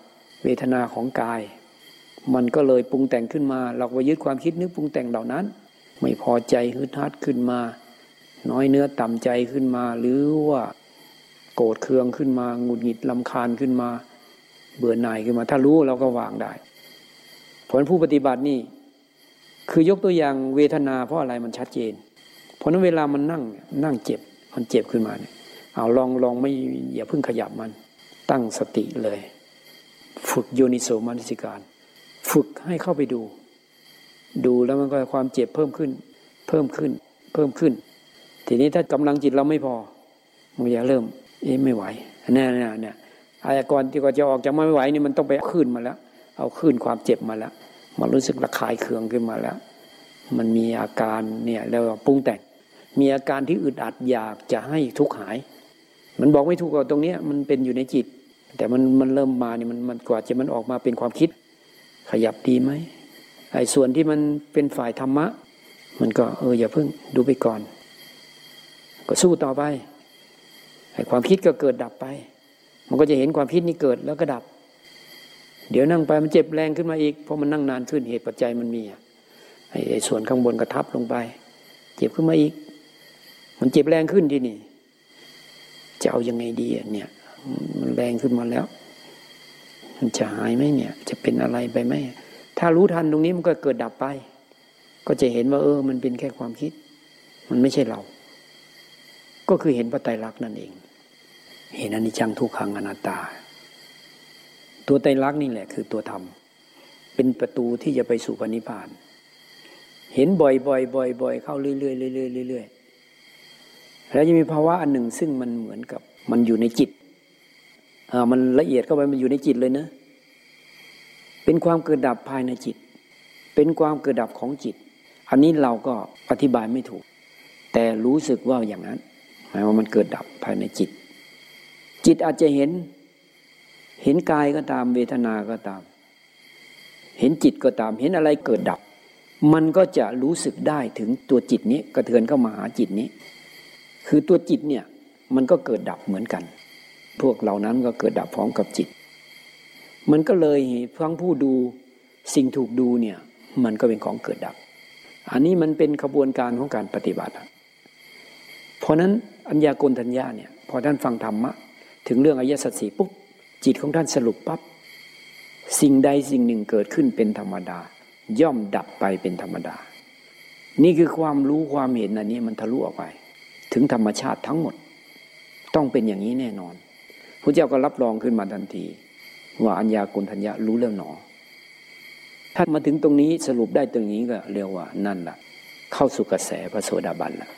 เวทนาของกาย มันก็เลยปรุงแต่งขึ้นมา เราก็ยึดความคิดนึกปรุงแต่งเหล่านั้น ไม่พอใจฮึดฮัดขึ้นมา น้อยเนื้อต่ำใจขึ้นมา หรือว่าโกรธเคืองขึ้นมาหงุดหงิดลำคาญขึ้นมา เบื่อหน่ายขึ้นมา ถ้ารู้เราก็วางได้ผลผู้ปฏิบัตินี่ คือยกตัวอย่างเวทนาเพราะอะไรมันชัดเจน เพราะนั้นเวลามันนั่งนั่งเจ็บมันเจ็บขึ้นมาเนี่ยเอาลองลองไม่อย่าเพิ่งขยับมัน ตั้งสติเลย ฝึกโยนิโสมนสิการ ฝึกให้เข้าไปดู ดูแล้วมันก็ความเจ็บเพิ่มขึ้น เพิ่มขึ้น เพิ่มขึ้น ทีนี้ถ้ากำลังจิตเราไม่พอ มันจะเริ่ม เอ๊ะไม่ไหวเนี่ยเนี่ยเนี่ยอายกรที่ก็จะออกจากไม่ไหวนี่มันต้องไปขึ้นมาแล้ว เอาขึ้นความเจ็บมาแล้ว มันรู้สึกระคายเคืองขึ้นมาแล้ว มันมีอาการเนี่ยแล้วปรุงแต่ง มีอาการที่อึดอัดอยากจะให้ทุกข์หาย มันบอกไม่ถูกกับตรงนี้มันเป็นอยู่ในจิต แต่มันมันเริ่มมาเนี่ยมันมันกว่าจะมันออกมาเป็นความคิด ขยับดีไหมไอ้ส่วนที่มันเป็นฝ่ายธรรมะ มันก็เอออย่าเพิ่งดูไปก่อน ก็สู้ต่อไปไอ้ความคิดก็เกิดดับไป มันก็จะเห็นความคิดนี้เกิดแล้วก็ดับ เดี๋ยวนั่งไปมันเจ็บแรงขึ้นมาอีกเพราะมันนั่งนานขึ้นเหตุปัจจัยมันมีไอ้ส่วนข้างบนกระทับลงไป เจ็บขึ้นมาอีก มันเจ็บแรงขึ้นที่นี่จะเอายังไงดีเนี่ย มันแรงขึ้นมาแล้ว มันจะหายไหมเนี่ย จะเป็นอะไรไปไหมถ้ารู้ทันตรงนี้มันก็เกิดดับไป ก็จะเห็นว่าเออ มันเป็นแค่ความคิด มันไม่ใช่เรา ก็คือเห็นพระไตรลักษณ์นั่นเอง เห็นอนิจจังทุกขังอนัตตา ตัวไตรลักษณ์นี่แหละคือตัวธรรม เป็นประตูที่จะไปสู่ปณิพาน เห็นบ่อยๆบ่อยๆเข้าเรื่อยๆเรื่อยเรื่อยแล้วจะมีภาวะอันหนึ่งซึ่งมันเหมือนกับมันอยู่ในจิตอ่ามันละเอียดเข้าไปมันอยู่ในจิตเลยนะ เป็นความเกิดดับภายในจิต เป็นความเกิดดับของจิต อันนี้เราก็อธิบายไม่ถูก แต่รู้สึกว่าอย่างนั้นหมายว่ามันเกิดดับภายในจิต จิตอาจจะเห็น เห็นกายก็ตามเวทนาก็ตาม เห็นจิตก็ตาม เห็นอะไรเกิดดับ มันก็จะรู้สึกได้ถึงตัวจิตนี้กระเทือนเข้ามาหาจิตนี้ คือตัวจิตเนี่ยมันก็เกิดดับเหมือนกัน พวกเหล่านั้นก็เกิดดับพร้อมกับจิต มันก็เลยฟังผู้ดูสิ่งถูกดูเนี่ยมันก็เป็นของเกิดดับ อันนี้มันเป็นขบวนการของการปฏิบัติ เพราะนั้นอัญญากลทัญญาเนี่ยพอท่านฟังธรรมะถึงเรื่องอริยสัจสีปุ๊บ จิตของท่านสรุปปั๊บสิ่งใดสิ่งหนึ่งเกิดขึ้นเป็นธรรมดา ย่อมดับไปเป็นธรรมดา นี่คือความรู้ความเห็นอันนี้มันทะลุออกไป ถึงธรรมชาติทั้งหมด ต้องเป็นอย่างนี้แน่นอนพระเจ้าก็รับรองขึ้นมาทันที ว่าอัญญากุลทัญญารู้เรื่องหนอ ถ้ามาถึงตรงนี้สรุปได้ตรงนี้ก็เรียกว่านั่นละ่ะ เข้าสู่กระแสพระโสดาบันละ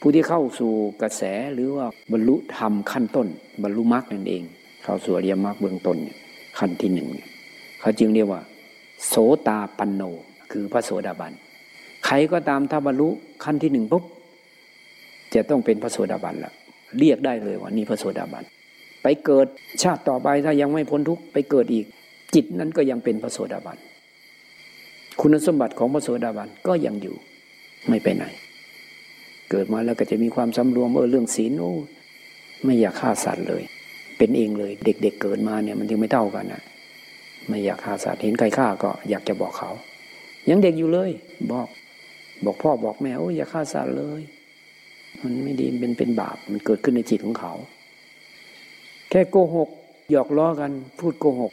ผู้ที่เข้าสู่กระแสหรือว่าบรรลุธรรมขั้นต้น บรรลุมรรคนั่นเอง เข้าสู่อริยมรรคเบื้องต้นขั้นที่หนึ่งเขาจึงเรียกว่า โสตาปันโน คือพระโสดาบัน ใครก็ตามถ้าบรรลุขั้นที่หนึ่งปุ๊บจะต้องเป็นพระโสดาบันละเรียกได้เลยว่านี่พระโสดาบัน ไปเกิดชาติต่อไปถ้ายังไม่พ้นทุกข์ไปเกิดอีก จิตนั้นก็ยังเป็นพระโสดาบัน คุณสมบัติของพระโสดาบันก็ยังอยู่ไม่ไปไหน เกิดมาแล้วก็จะมีความสำรวมเออเรื่องศีลโอ้ไม่อยากฆ่าสัตว์เลย เป็นเองเลย เด็กๆเเกิดมาเนี่ยมันยังไม่เท่ากันนะไม่อยากฆ่าสัตว์เห็นใครฆ่าก็อยากจะบอกเขา ยังเด็กอยู่เลย บอก บอกพ่อบอกแม่โอ้ยอย่าฆ่าสัตว์เลย มันไม่ดีเป็นเป็นบาปมันเกิดขึ้นในจิตของเขา แค่โกหกหยอกล้อกัน พูดโกหก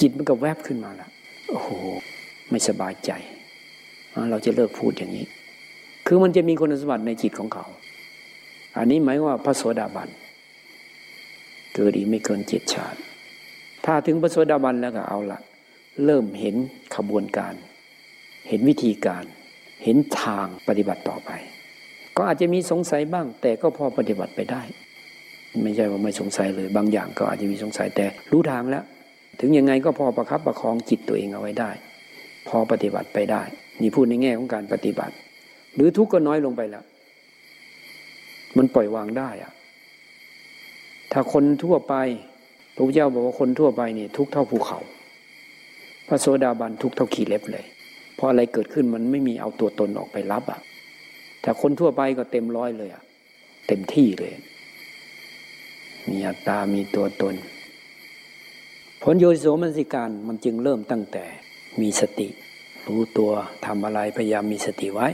จิตมันก็แวบขึ้นมาละโอ้โหไม่สบายใจ เราจะเลิกพูดอย่างนี้ คือมันจะมีคุณสมบัติในจิตของเขา อันนี้หมายว่าพระโสดาบัน เกิดอีกไม่เกินเจ็ดชาติ ถ้าถึงพระโสดาบันแล้วก็เอาละเริ่มเห็นขบวนการ เห็นวิธีการ เห็นทางปฏิบัติต่อไป ก็อาจจะมีสงสัยบ้าง แต่ก็พอปฏิบัติไปได้ ไม่ใช่ว่าไม่สงสัยเลยบางอย่างก็อาจจะมีสงสัยแต่รู้ทางแล้ว ถึงยังไงก็พอประคับประคองจิตตัวเองเอาไว้ได้ พอปฏิบัติไปได้ นี่พูดในแง่ของการปฏิบัติ หรือทุกข์ก็น้อยลงไปแล้วมันปล่อยวางได้อะ ถ้าคนทั่วไปพระพุทธเจ้าบอกว่าคนทั่วไปนี่ทุกเท่าภูเขา พระโสดาบันทุกเท่าขีเล็บเลย เพราะอะไรเกิดขึ้นมันไม่มีเอาตัวตนออกไปรับอะแต่คนทั่วไปก็เต็มร้อยเลยอะ เต็มที่เลย มีอัตตา มีตัวตน ผลโยนิโสมนสิการมันจึงเริ่มตั้งแต่มีสติ รู้ตัวทำอะไรพยายามมีสติไว้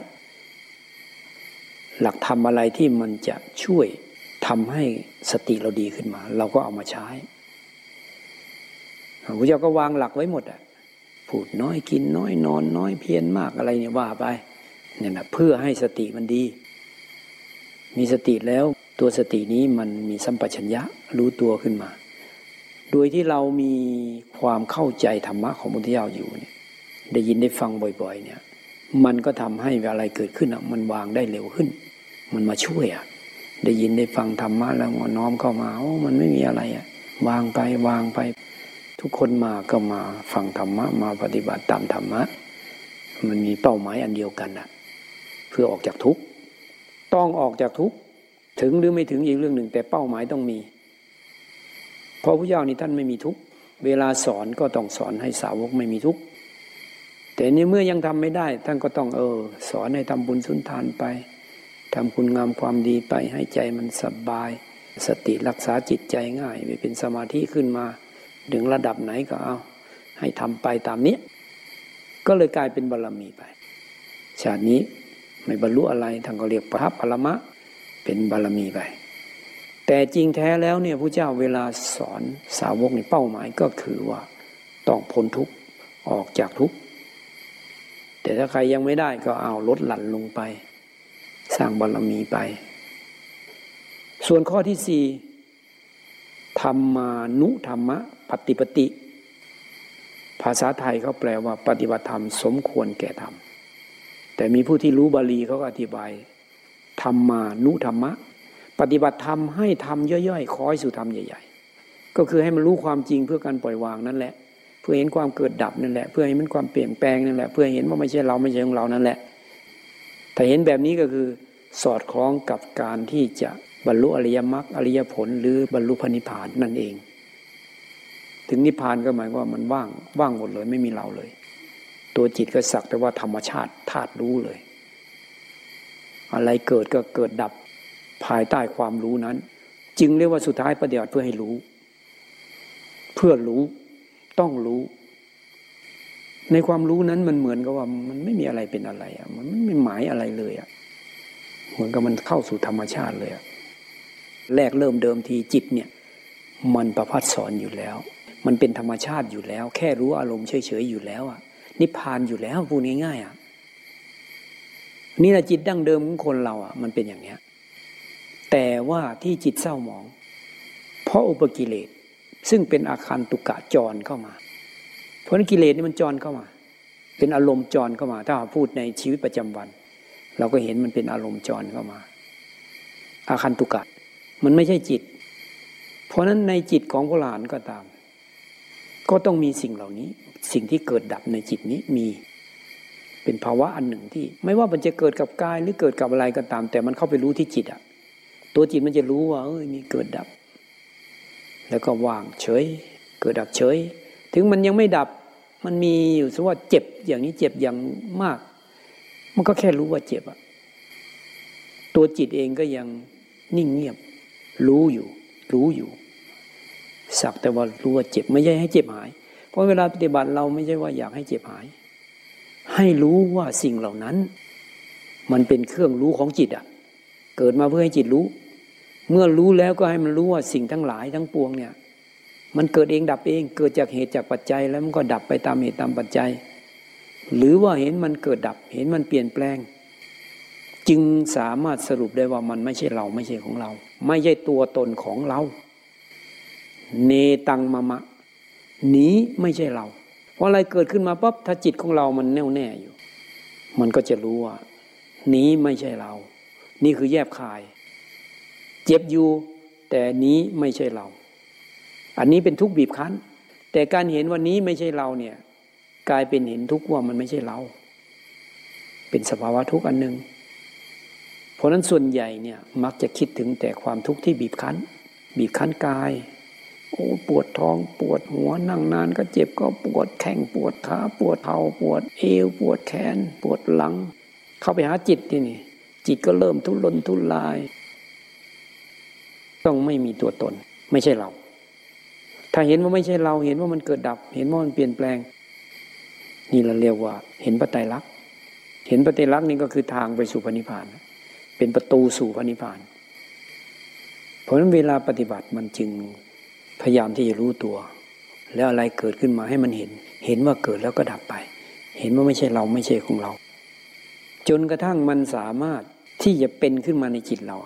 หลักทำอะไรที่มันจะช่วย ทำให้สติเราดีขึ้นมา เราก็เอามาใช้พระเจ้าก็วางหลักไว้หมดอะพูดน้อยกินน้อยนอนน้อยเพียรมากอะไรเนี่ยว่าไปเนี่ยนะเพื่อให้สติมันดี มีสติแล้วตัวสตินี้มันมีสัมปชัญญะรู้ตัวขึ้นมา โดยที่เรามีความเข้าใจธรรมะของพุทธเจ้าอยู่เนี่ยได้ยินได้ฟังบ่อย ๆ เนี่ย มันก็ทำให้อะไรเกิดขึ้นอะมันวางได้เร็วขึ้น มันมาช่วยอะ ได้ยินได้ฟังธรรมะแล้วน้อมเข้ามาโอ้มันไม่มีอะไรอะวางไปวางไป ทุกคนมาก็มาฟังธรรมะมาปฏิบัติตามธรรมะ มันมีเป้าหมายอันเดียวกันอะเพื่อออกจากทุกข์ต้องออกจากทุกข์ถึงหรือไม่ถึงอีกเรื่องหนึ่ง แต่เป้าหมายต้องมีเพราะพระเจ้านี่ท่านไม่มีทุกข์เวลาสอนก็ต้องสอนให้สาวกไม่มีทุกข์แต่ในเมื่อยังทำไม่ได้ ท่านก็ต้องเออ สอนให้ทำบุญสุนทานไป ทำคุณงามความดีไปให้ใจมันสบาย สติรักษาจิตใจง่ายไปเป็นสมาธิขึ้นมา ถึงระดับไหนก็เอา ให้ทำไปตามนี้ ก็เลยกลายเป็นบารรมีไป ชาตินี้ไม่บรรลุอะไรทางก็เรียกพระปรมะ เป็นบารรมีไป แต่จริงแท้แล้วเนี่ยพระเจ้าเวลาสอนสาวกในเป้าหมายก็คือว่าต้องพ้นทุกข์ออกจากทุกข์แต่ถ้าใครยังไม่ได้ก็เอาลดหลั่นลงไป สร้างบารมีไป ส่วนข้อที่สี่ธรรมานุธรรมะปฏิปติ ภาษาไทยเขาแปลว่า ปฏิบัติธรรมสมควรแก่ธรรม แต่มีผู้ที่รู้บาลีเขาก็อธิบายธรรมานุธรรมะ ปฏิบัติธรรมให้ทำย่อยๆคอยสู่ธรรมใหญ่ๆ ก็คือให้มันรู้ความจริงเพื่อการปล่อยวางนั่นแหละ เพื่อเห็นความเกิดดับนั่นแหละ เพื่อให้มันความเปลี่ยนแปลงนั่นแหละ เพื่อเห็นว่าไม่ใช่เราไม่ใช่ของเรานั่นแหละ แต่เห็นแบบนี้ก็คือ สอดคล้องกับการที่จะบรรลุอริยมรรคอริยผลหรือบรรลุพระนิพพานนั่นเอง ถึงนิพพานก็หมายว่ามันว่างว่างหมดเลยไม่มีเราเลย ตัวจิตก็สักแต่ว่าธรรมชาติธาตุรู้เลย อะไรเกิดก็เกิดดับภายใต้ความรู้นั้น จึงเรียกว่าสุดท้ายปฏิบัติเพื่อให้รู้ เพื่อรู้ต้องรู้ ในความรู้นั้นมันเหมือนกับว่ามันไม่มีอะไรเป็นอะไรอะมันไม่มีหมายอะไรเลยอะ เหมือนกับมันเข้าสู่ธรรมชาติเลยแรกเริ่มเดิมทีจิตเนี่ยมันประพัดสอนอยู่แล้ว มันเป็นธรรมชาติอยู่แล้ว แค่รู้อารมณ์เฉยๆอยู่แล้วอะ นิพพานอยู่แล้วพูดง่ายๆอะนี่แหละจิตดั้งเดิมของคนเราอะ มันเป็นอย่างเนี้ย แต่ว่าที่จิตเศร้าหมอง เพราะอุปกิเลสซึ่งเป็นอาคารตุกะจรเข้ามา เพราะนั้นกิเลสนี่มันจรเข้ามา เป็นอารมณ์จรเข้ามา ถ้าพูดในชีวิตประจำวัน เราก็เห็นมันเป็นอารมณ์จรเข้ามา อาคันตุกะมันไม่ใช่จิต เพราะนั้นในจิตของพระหลานก็ตาม ก็ต้องมีสิ่งเหล่านี้ สิ่งที่เกิดดับในจิตนี้มี เป็นภาวะอันหนึ่งที่ ไม่ว่ามันจะเกิดกับกายหรือเกิดกับอะไรก็ตาม แต่มันเข้าไปรู้ที่จิตอะตัวจิตมันจะรู้ว่าเอ้ยมีเกิดดับ แล้วก็ว่างเฉย เกิดดับเฉย ถึงมันยังไม่ดับมันมีอยู่สมมติว่าเจ็บอย่างนี้เจ็บอย่างมาก มันก็แค่รู้ว่าเจ็บอะตัวจิตเองก็ยังนิ่งเงียบ รู้อยู่ รู้อยู่สักแต่ว่ารู้ว่าเจ็บไม่ใช่ให้เจ็บหาย เพราะเวลาปฏิบัติเราไม่ใช่ว่าอยากให้เจ็บหาย ให้รู้ว่าสิ่งเหล่านั้น มันเป็นเครื่องรู้ของจิตอะเกิดมาเพื่อให้จิตรู้ เมื่อรู้แล้วก็ให้มันรู้ว่าสิ่งทั้งหลายทั้งปวงเนี่ย มันเกิดเองดับเอง เกิดจากเหตุจากปัจจัยแล้วมันก็ดับไปตามเหตุตามปัจจัย หรือว่าเห็นมันเกิดดับ เห็นมันเปลี่ยนแปลง จึงสามารถสรุปได้ว่ามันไม่ใช่เราไม่ใช่ของเรา ไม่ใช่ตัวตนของเรา เนตังมะมะ นี้ไม่ใช่เรา เพราะอะไรเกิดขึ้นมาปั๊บถ้าจิตของเรามันแน่วแน่อยู่ มันก็จะรู้ว่า นี้ไม่ใช่เรา นี่คือแยบคาย เจ็บอยู่ แต่นี้ไม่ใช่เรา อันนี้เป็นทุกข์บีบคั้น แต่การเห็นว่านี้ไม่ใช่เราเนี่ย กลายเป็นเห็นทุกข์ว่ามันไม่ใช่เรา เป็นสภาวะทุกข์อันหนึ่งเพราะนั้นส่วนใหญ่เนี่ยมักจะคิดถึงแต่ความทุกข์ที่บีบคั้น บีบคั้นกาย โอ้ปวดท้องปวดหัวนั่งนานก็เจ็บก็ปวดแข้งปวดขาปวดเข่าปวดเอวปวดแขน ปวดหลัง เข้าไปหาจิตนี่นี่จิตก็เริ่มทุรนทุราย ต้องไม่มีตัวตน ไม่ใช่เรา ถ้าเห็นว่าไม่ใช่เราเห็นว่ามันเกิดดับ เห็นว่ามันเปลี่ยนแปลง นี่เราเรียกว่า เห็นปไตยลักษณ์เห็นปไตยลักษณ์นี่ก็คือทางไปสู่พระนิพพาน เป็นประตูสู่พระนิพพาน เพราะฉะนั้นเวลาปฏิบัติมันจึงพยายามที่จะรู้ตัว แล้วอะไรเกิดขึ้นมาให้มันเห็น เห็นว่าเกิดแล้วก็ดับไป เห็นว่าไม่ใช่เราไม่ใช่ของเรา จนกระทั่งมันสามารถที่จะเป็นขึ้นมาในจิตเรา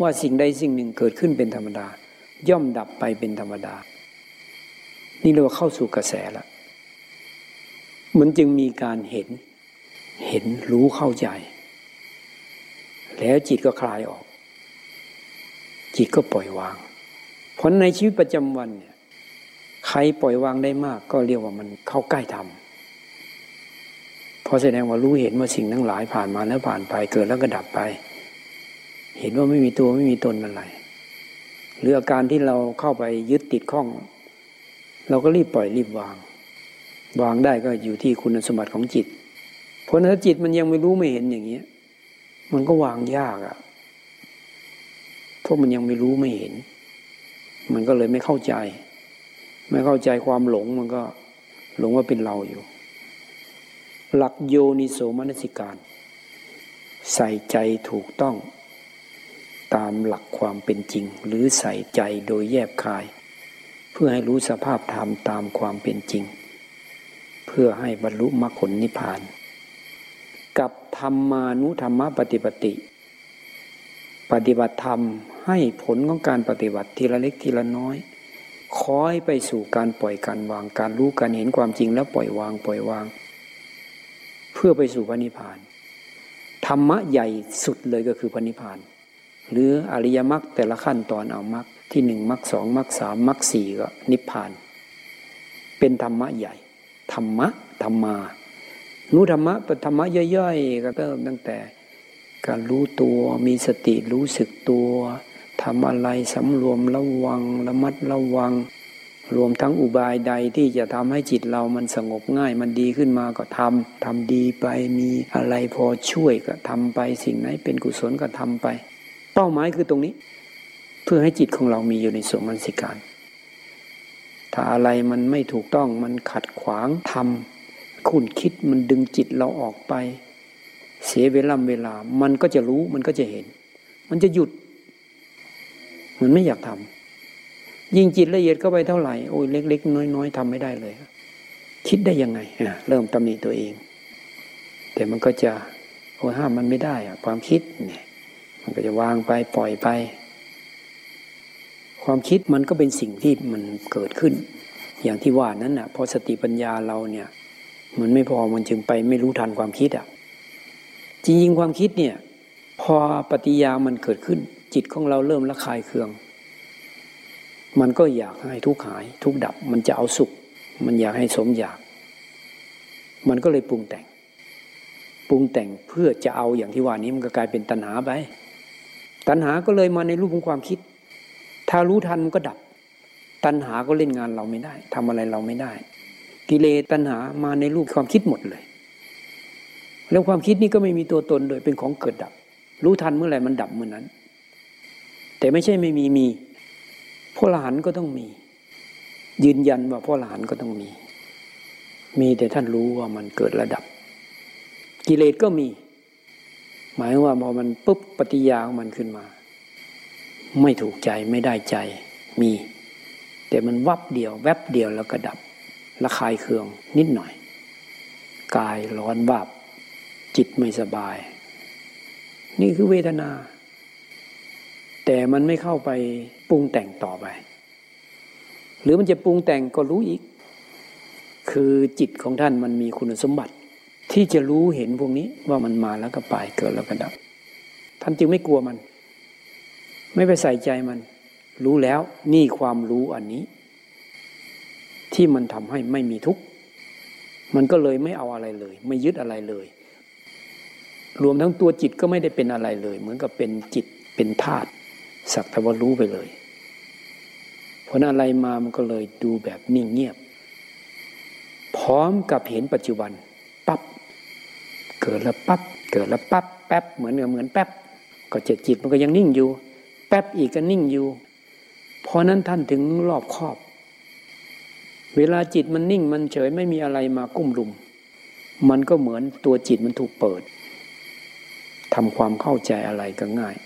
ว่าสิ่งใดสิ่งหนึ่งเกิดขึ้นเป็นธรรมดา ย่อมดับไปเป็นธรรมดา นี่เรียกว่าเข้าสู่กระแสและ มันจึงมีการเห็น เห็นรู้เข้าใจ แล้วจิตก็คลายออก จิตก็ปล่อยวาง ผลในชีวิตประจำวันเนี่ยใครปล่อยวางได้มาก ก็เรียกว่ามันเข้าใกล้ธรรมพอแสดงว่ารู้เห็นว่าสิ่งทั้งหลายผ่านมาแล้วผ่านไปเกิดแล้วก็ดับไป เห็นว่าไม่มีตัวไม่มีตนอะไรหรืออาการที่เราเข้าไปยึดติดข้อง เราก็รีบปล่อยรีบวาง วางได้ก็อยู่ที่คุณสมบัติของจิต เพราะถ้าจิตมันยังไม่รู้ไม่เห็นอย่างเงี้ย มันก็วางยากอะ่ะเพราะมันยังไม่รู้ไม่เห็น มันก็เลยไม่เข้าใจ ไม่เข้าใจความหลงมันก็หลงว่าเป็นเราอยู่ หลักโยนิโสมนสิการ ใส่ใจถูกต้อง ตามหลักความเป็นจริง หรือใส่ใจโดยแยบคาย เพื่อให้รู้สภาพธรรมตามความเป็นจริง เพื่อให้บรรลุมรรคผลนิพพาน กับธรรมานุธรรมปฏิปติ ปฏิบัติธรรมให้ผลของการปฏิบัติทีละเล็กทีละน้อยคอยไปสู่การปล่อยการวางการรู้การเห็นความจริงแล้วปล่อยวางปล่อยวาง เพื่อไปสู่พระนิพพาน ธรรมะใหญ่สุดเลยก็คือพระนิพพาน หรืออริยมรรคแต่ละขั้นตอนเอามรรคที่หนึ่งมรรคสองมรรคสามมรรคสี่ก็นิพพาน เป็นธรรมะใหญ่ ธรรมะธรรมารู้ธรรมะปธรรมะย่อยๆ ก็เริ่มตั้งแต่การรู้ตัวมีสติรู้สึกตัวทำอะไรสำรวมระวังระมัดระวัง รวมทั้งอุบายใดที่จะทำให้จิตเรามันสงบง่ายมันดีขึ้นมาก็ทำทำดีไปมีอะไรพอช่วยก็ทำไปสิ่งไหนเป็นกุศลก็ทำไป เป้าหมายคือตรงนี้ เพื่อให้จิตของเรามีอยู่ในสวงมรสิการ ถ้าอะไรมันไม่ถูกต้องมันขัดขวางทำคุณคิดมันดึงจิตเราออกไป เสียเวลาเวลา มันก็จะรู้มันก็จะเห็น มันจะหยุด มันไม่อยากทำยิ่งจิตละเอียดเข้าไปเท่าไหร่โอ้ยเล็ก ๆ น้อย ๆทำไม่ได้เลย คิดได้ยังไงเริ่มตำหนิตัวเอง แต่มันก็จะโอ้ห้ามมันไม่ได้อะความคิดเนี่ย มันก็จะวางไปปล่อยไป ความคิดมันก็เป็นสิ่งที่มันเกิดขึ้น อย่างที่ว่านั้นน่ะพอสติปัญญาเราเนี่ย มันไม่พอมันจึงไปไม่รู้ทันความคิดอะจริงๆความคิดเนี่ย พอปฏิยามันเกิดขึ้น จิตของเราเริ่มละคายเคือง มันก็อยากให้ทุกข์หาย ทุกดับมันจะเอาสุข มันอยากให้สมอยาก มันก็เลยปรุงแต่ง ปรุงแต่งเพื่อจะเอาอย่างที่ว่านี้มันก็กลายเป็นตัณหาไปตัณหาก็เลยมาในรูปของความคิด ถ้ารู้ทันมันก็ดับ ตัณหาก็เล่นงานเราไม่ได้ทำอะไรเราไม่ได้ กิเลสตัณหามาในรูปความคิดหมดเลย แล้วความคิดนี้ก็ไม่มีตัวตนโดยเป็นของเกิดดับ รู้ทันเมื่อไหร่มันดับเมื่อนั้น แต่ไม่ใช่ไม่มีมีพ่อหลานก็ต้องมี ยืนยันว่าพ่อหลานก็ต้องมี มีแต่ท่านรู้ว่ามันเกิดระดับ กิเลสก็มี หมายว่าพอมันปุ๊บปฏิยาของมันขึ้นมา ไม่ถูกใจไม่ได้ใจมี แต่มันวับเดียว แวบเดียวแล้วก็ดับระคายเคืองนิดหน่อย กายร้อนวับจิตไม่สบาย นี่คือเวทนา แต่มันไม่เข้าไปปรุงแต่งต่อไป หรือมันจะปรุงแต่งก็รู้อีก คือจิตของท่านมันมีคุณสมบัติ ที่จะรู้เห็นพวกนี้ว่ามันมาแล้วก็ไปเกิดแล้วก็ดับ ท่านจึงไม่กลัวมัน ไม่ไปใส่ใจมัน รู้แล้วนี่ความรู้อันนี้ ที่มันทำให้ไม่มีทุกข์มันก็เลยไม่เอาอะไรเลย ไม่ยึดอะไรเลย รวมทั้งตัวจิตก็ไม่ได้เป็นอะไรเลย เหมือนกับเป็นจิตเป็นธาตุสักแต่ว่ารู้ไปเลยผลอะไรมามันก็เลยดูแบบนิ่งเงียบ พร้อมกับเห็นปัจจุบันปับ๊บเกิดแล้วปับ๊บเกิดแล้วปับ๊บแป๊บเหมือนเหมือนแป๊บก็เจ็ดจิตมันก็ยังนิ่งอยู่ แป๊บอีกก็นิ่งอยู่ เพราะนั้นท่านถึงรอบครอบ เวลาจิตมันนิ่งมันเฉยไม่มีอะไรมากุ้มลุม มันก็เหมือนตัวจิตมันถูกเปิดทำความเข้าใจอะไรก็ง่าย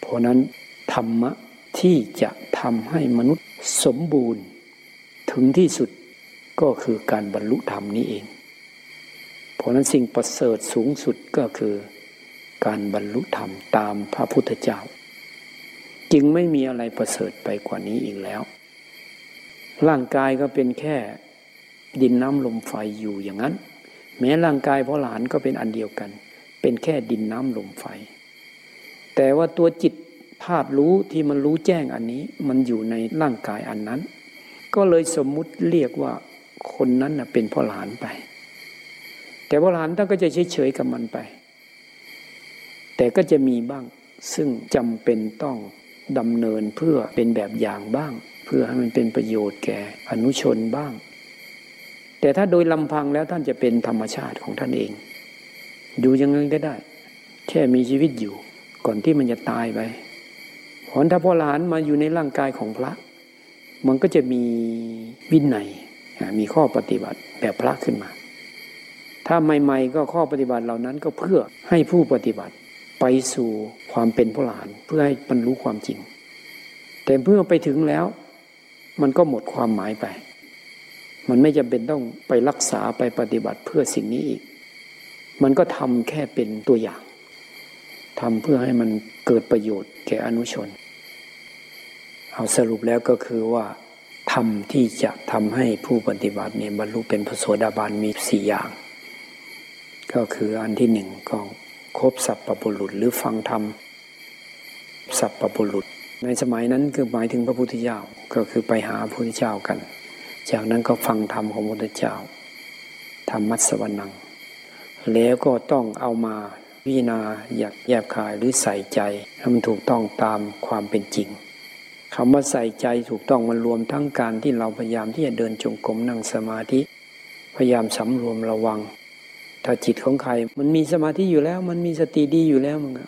เพราะนั้นธรรมะที่จะทำให้มนุษย์สมบูรณ์ ถึงที่สุดก็คือการบรรลุธรรมนี้เอง เพราะนั้นสิ่งประเสริฐสูงสุดก็คือการบรรลุธรรมตามพระพุทธเจ้า จึงไม่มีอะไรประเสริฐไปกว่านี้อีกแล้ว ร่างกายก็เป็นแค่ดินน้ำลมไฟอยู่อย่างนั้น แม้ร่างกายพ่อหลานก็เป็นอันเดียวกัน เป็นแค่ดินน้ำลมไฟ แต่ว่าตัวจิตธาตุรู้ที่มันรู้แจ้งอันนี้ มันอยู่ในร่างกายอันนั้น ก็เลยสมมุติเรียกว่าคนนั้นเป็นพ่อหลานไป แต่พ่อหลานท่านก็จะเฉยๆกับมันไป แต่ก็จะมีบ้างซึ่งจำเป็นต้อง ดำเนินเพื่อเป็นแบบอย่างบ้าง เพื่อให้มันเป็นประโยชน์แก่อนุชนบ้าง แต่ถ้าโดยลำพังแล้วท่านจะเป็นธรรมชาติของท่านเอง อยู่ยังไงก็ได้ แค่มีชีวิตอยู่ ก่อนที่มันจะตายไปผลถ้าพ่อหลานมาอยู่ในร่างกายของพระ มันก็จะมีวินัยมีข้อปฏิบัติแบบพระขึ้นมา ถ้าใหม่ ๆ ก็ข้อปฏิบัติเหล่านั้นก็เพื่อให้ผู้ปฏิบัติ ไปสู่ความเป็นพ่อหลานเพื่อให้บรรลุความจริง แต่เมื่อไปถึงแล้ว มันก็หมดความหมายไป มันไม่จำเป็นต้องไปรักษาไปปฏิบัติเพื่อสิ่งนี้อีก มันก็ทำแค่เป็นตัวอย่างทำเพื่อให้มันเกิดประโยชน์แก่อนุชน เอาสรุปแล้วก็คือว่าธรรมที่จะทำให้ผู้ปฏิบัติเนี่ยบรรลุเป็นพระโสดาบันมีสี่อย่าง ก็คืออันที่หนึ่งก็ ครบสัพปบุรุษหรือฟังธรรมสัพปบุรุษ ในสมัยนั้นคือหมายถึงพระพุทธเจ้าก็คือไปหาพระพุทธเจ้ากัน จากนั้นก็ฟังธรรมของพระพุทธเจ้าธรรมัสวรนัง แล้วก็ต้องเอามาพิจารณาอยากแยบคายหรือใส่ใจให้มันถูกต้องตามความเป็นจริงคำว่าใส่ใจถูกต้องมันรวมทั้งการที่เราพยายามที่จะเดินจงกรมนั่งสมาธิ พยายามสำรวมระวัง ถ้าจิตของใคร มันมีสมาธิอยู่แล้ว มันมีสติดีอยู่แล้วมันก็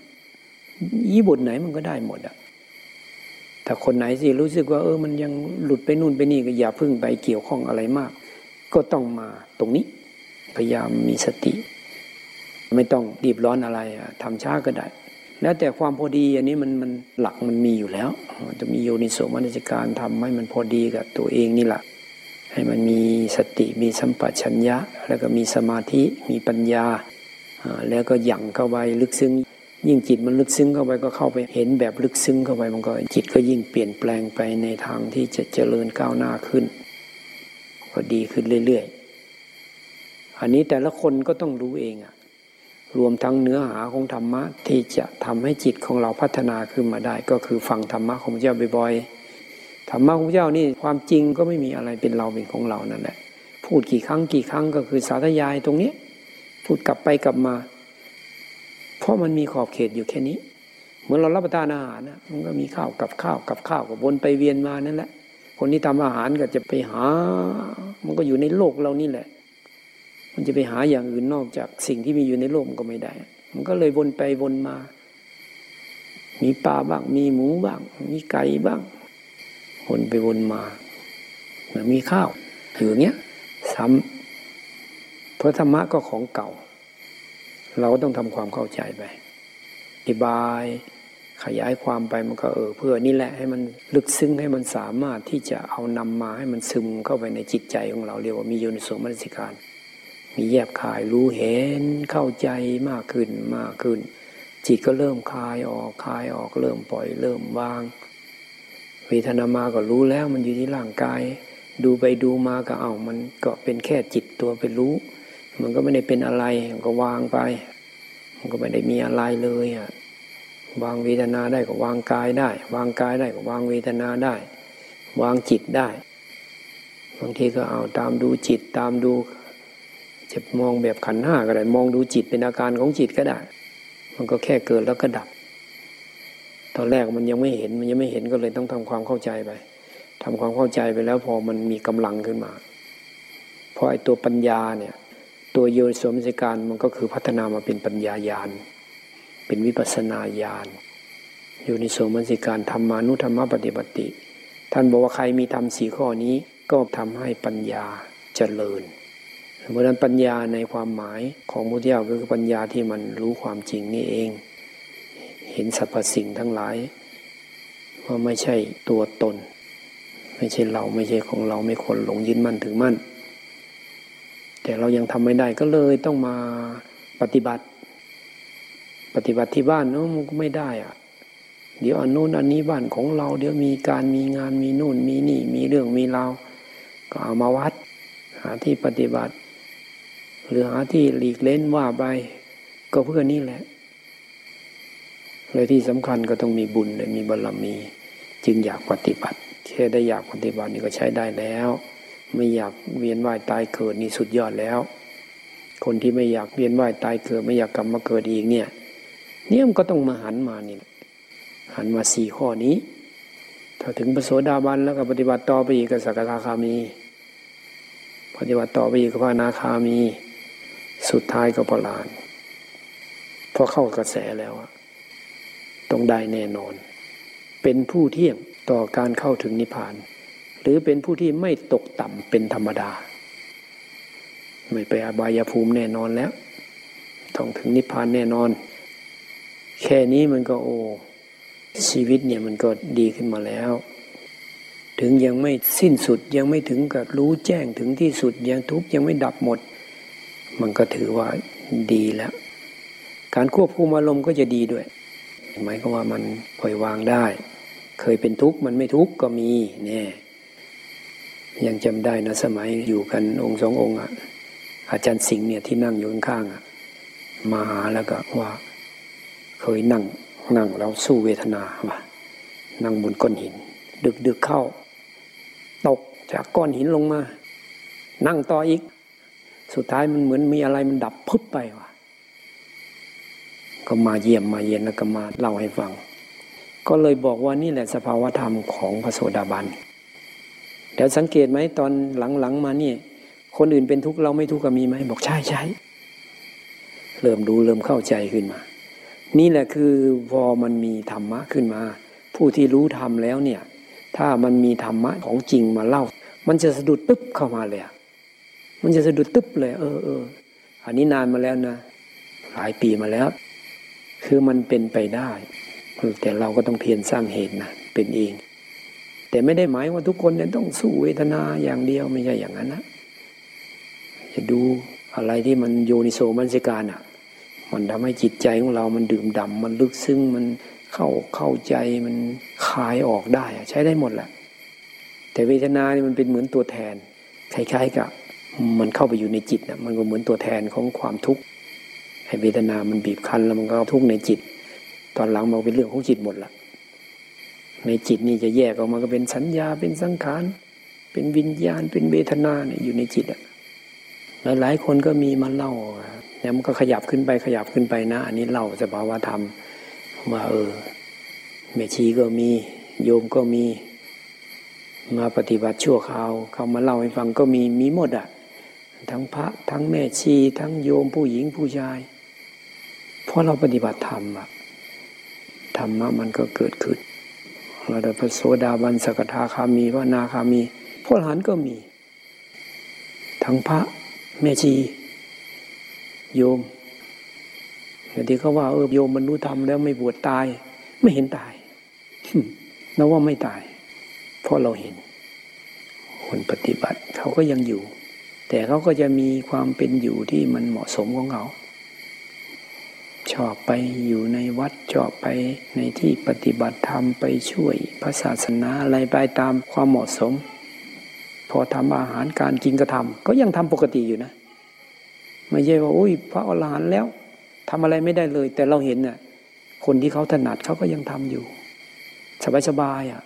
ยี่บทไหนมันก็ได้หมดอะแต่คนไหนสิรู้สึกว่า เออ มันยังหลุดไปนู่นไปนี่ก็อย่าพึ่งไปเกี่ยวข้องอะไรมาก ก็ต้องมาตรงนี้ พยายามมีสติ ไม่ต้องรีบร้อนอะไรทำช้าก็ได้ แล้วแต่ความพอดีอันนี้มันมันหลักมันมีอยู่แล้ว จะมีโยนิโสมนสิการทำให้มันพอดีกับตัวเองนี่แหละ ให้มันมีสติมีสัมปชัญญะ แล้วก็มีสมาธิมีปัญญา แล้วก็หยั่งเข้าไปลึกซึ้ง ยิ่งจิตมันลึกซึ้งเข้าไปก็เข้าไปเห็นแบบลึกซึ้งเข้าไปมันก็จิตก็ยิ่งเปลี่ยนแปลงไปในทางที่จะเจริญก้าวหน้าขึ้น ก็ดีขึ้นเรื่อยๆ อันนี้แต่ละคนก็ต้องรู้เองอะรวมทั้งเนื้อหาของธรรมะที่จะทำให้จิตของเราพัฒนาขึ้นมาได้ ก็คือฟังธรรมะของพระเจ้าบ่อยๆ ธรรมะของพระเจ้านี่ความจริงก็ไม่มีอะไรเป็นเราเป็นของเรานั่นแหละพูดกี่ครั้งกี่ครั้งก็คือสาธยายตรงนี้พูดกลับไปกลับมา เพราะมันมีขอบเขตอยู่แค่นี้ เหมือนเรารับประทานอาหารนะมันก็มีข้าวกับข้าวกับข้าวกับวนไปเวียนมานั่นแหละ คนที่ทำอาหารก็จะไปหา มันก็อยู่ในโลกเรานี่แหละ มันจะไปหาอย่างอื่นนอกจากสิ่งที่มีอยู่ในโลกมันก็ไม่ได้ มันก็เลยวนไปวนมา มีปลาบ้างมีหมูบ้าง มีไก่บ้าง วนไปวนมาเหมือนมีข้าวถือเงี้ยซ้ำเพราะธรรมะก็ของเก่า เราก็ต้องทำความเข้าใจไปอธิบายขยายความไปมันก็เออเพื่อนี่แหละให้มันลึกซึ้งให้มันสามารถที่จะเอานำมาให้มันซึมเข้าไปในจิตใจของเราเรียกว่ามีโยนิโสมนสิการ มีแยบคายรู้เห็นเข้าใจมากขึ้นมากขึ้น จิตก็เริ่มคลายออกคลายออกเริ่มปล่อยเริ่มวาง เวทนามาก็รู้แล้วมันอยู่ที่ร่างกาย ดูไปดูมาก็เอามันก็เป็นแค่จิตตัวไปรู้ มันก็ไม่ได้เป็นอะไรมันก็วางไป มันก็ไม่ได้มีอะไรเลยอะวางเวทนาได้ก็วางกายได้ วางกายได้ก็วางเวทนาได้ วางจิตได้บางทีก็เอาตามดูจิตตามดูจะมองแบบขันห้าก็ได้ มองดูจิตเป็นอาการของจิตก็ได้ มันก็แค่เกิดแล้วก็ดับ ตอนแรกมันยังไม่เห็นมันยังไม่เห็นก็เลยต้องทำความเข้าใจไปทำความเข้าใจไปแล้วพอมันมีกำลังขึ้นมาพราะไอ้ตัวปัญญาเนี่ย ตัวโยนิสมนสิการมันก็คือพัฒนามาเป็นปัญญายาณเป็นวิปัสนาญาณโยนิสมนสิการธรรมานุธรรมปฏิบัติ ท่านบอกว่าใครมีธรรมสีข้อนี้ก็ทำให้ปัญญาเจริญเพราะนั้นปัญญาในความหมายของพุทธเจ้าก็คือปัญญาที่มันรู้ความจริงนี่เอง เห็นสรรพสิ่งทั้งหลายว่าไม่ใช่ตัวตน ไม่ใช่เราไม่ใช่ของเราไม่ควรหลงยึดมั่นถึงมั่น แต่เรายังทำไม่ได้ก็เลยต้องมาปฏิบัติ ปฏิบัติที่บ้านเนาะมันก็ไม่ได้อะเดี๋ยวอันนู้นอันนี้บ้านของเรา เดี๋ยวมีการมีงานมีนู่นมีนี่มีเรื่องมีราวก็เอามาวัด หาที่ปฏิบัติ หรือหาที่หลีกเล่นว่าไปก็เพื่อนี่แหละ เลยที่สำคัญก็ต้องมีบุญและมีบารรมี จึงอยากปฏิบัติแค่ได้อยากปฏิบัตินี่ก็ใช้ได้แล้ว ไม่อยากเวียนว่ายตายเกิดนี่สุดยอดแล้ว คนที่ไม่อยากเวียนว่ายตายเกิด ไม่อยากกลับมาเกิดอีกเนี่ยเนี่ยมันก็ต้องมาหันมานี่หันมาสี่ข้อนี้ ถ้าถึงพระโสดาบันแล้วก็ปฏิบัติต่อไปอีกกับสักทาคามี ปฏิบัติต่อไปอีกกับพระนาคามี สุดท้ายก็พลานพอเข้ากระแสแล้ว ต้องได้แน่นอน เป็นผู้เที่ยงต่อการเข้าถึงนิพพาน หรือเป็นผู้ที่ไม่ตกต่ำเป็นธรรมดา ไม่ไปอบายภูมิแน่นอนแล้ว ต้องถึงนิพพานแน่นอน แค่นี้มันก็โอ้ชีวิตเนี่ยมันก็ดีขึ้นมาแล้ว ถึงยังไม่สิ้นสุดยังไม่ถึงกับรู้แจ้งถึงที่สุดยังทุกยังไม่ดับหมด มันก็ถือว่าดีแล้ว การควบคุมอารมณ์ก็จะดีด้วย หมายก็ว่ามันปล่อยวางได้ เคยเป็นทุกข์มันไม่ทุกข์ก็มีเนี่ยยังจำได้นะสมัยอยู่กันองค์สององค์อะ อาจารย์สิงห์เนี่ยที่นั่งอยู่ข้างๆอะมาหาแล้วก็ว่า เคยนั่งนั่งแล้วสู้เวทนาว่ะนั่งบนก้อนหิน ดึกดึกเข้า ตกจากก้อนหินลงมา นั่งต่ออีก สุดท้ายมันเหมือนมีอะไรมันดับพึบไปว่ะ ก็มาเยี่ยมมาเย็นแล้วก็มาเล่าให้ฟัง ก็เลยบอกว่านี่แหละสภาวธรรมของพระโสดาบันเดี๋ยวสังเกตไหมตอนหลังๆมานี่คนอื่นเป็นทุกข์เราไม่ทุกข์ก็มีไหมบอกใช่ใช่เริ่มดูเริ่มเข้าใจขึ้นมา นี่แหละคือพอมันมีธรรมะขึ้นมา ผู้ที่รู้ธรรมแล้วเนี่ย ถ้ามันมีธรรมะของจริงมาเล่า มันจะสะดุดตึ๊บเข้ามาเลยมันจะสะดุดตึ๊บเลย เออเอออันนี้นานมาแล้วนะ หลายปีมาแล้ว คือมันเป็นไปได้ แต่เราก็ต้องเพียรสร้างเหตุนะเป็นเอง แต่ไม่ได้หมายว่าทุกคนเนี่ยต้องสู้เวทนาอย่างเดียวไม่ใช่อย่างนั้นนะจะดูอะไรที่มันโยนิโสมัญสิการอะ มันทำให้จิตใจของเรามันดื่มด่ามันลึกซึ้งมันเข้าเข้าใจมันคลายออกได้ใช้ได้หมดแหละแต่เวทนาเนี่ยมันเป็นเหมือนตัวแทนคล้ายๆกับมันเข้าไปอยู่ในจิตนะมันก็เหมือนตัวแทนของความทุกข์ เวทนามันบีบคั้นแล้วมันก็ทุกข์ในจิต ตอนหลังมันเป็นเรื่องของจิตหมดละในจิตนี่จะแยกออกมาก็เป็นสัญญาเป็นสังขารเป็นวิญญาณเป็นเวทนาเนี่ยอยู่ในจิตอะหลายๆคนก็มีมาเล่าเนี่ยมันก็ขยับขึ้นไปขยับขึ้นไปนะ อันนี้เล่าสภาวะธรรมว่าเออแม่ชีก็มีโยมก็มี มาปฏิบัติชั่วคราวเขามาเล่าให้ฟังก็มีมีหมดอะทั้งพระทั้งแม่ชี ทั้งโยมผู้หญิงผู้ชาย ราะเราปฏิบัติธรรมอะธรรมะมันก็เกิดขึ้นเราได้พระโสดาบันสกทาคามีพระนาคามีพระอรหันก็มี ทั้งพระแม่ชี โยมอย่างที่เขาว่าเออโยมบรรลุธรรมแล้วไม่บวชตาย ไม่เห็นตายเราว่าไม่ตาย เพราะเราเห็น คนปฏิบัติเขาก็ยังอยู่ แต่เขาก็จะมีความเป็นอยู่ที่มันเหมาะสมของเขา ชอบไปอยู่ในวัดชอบไปในที่ปฏิบัติธรรมไปช่วยพระศาสนาอะไรไปตามความเหมาะสม พอทำอาหารการกินก็ทำก็ยังทำปกติอยู่นะ ไม่ใช่ว่าอุ้ยพระอรหันต์แล้วทำอะไรไม่ได้เลย แต่เราเห็นน่ะคนที่เขาถนัดเขาก็ยังทำอยู่สบายสบายอะ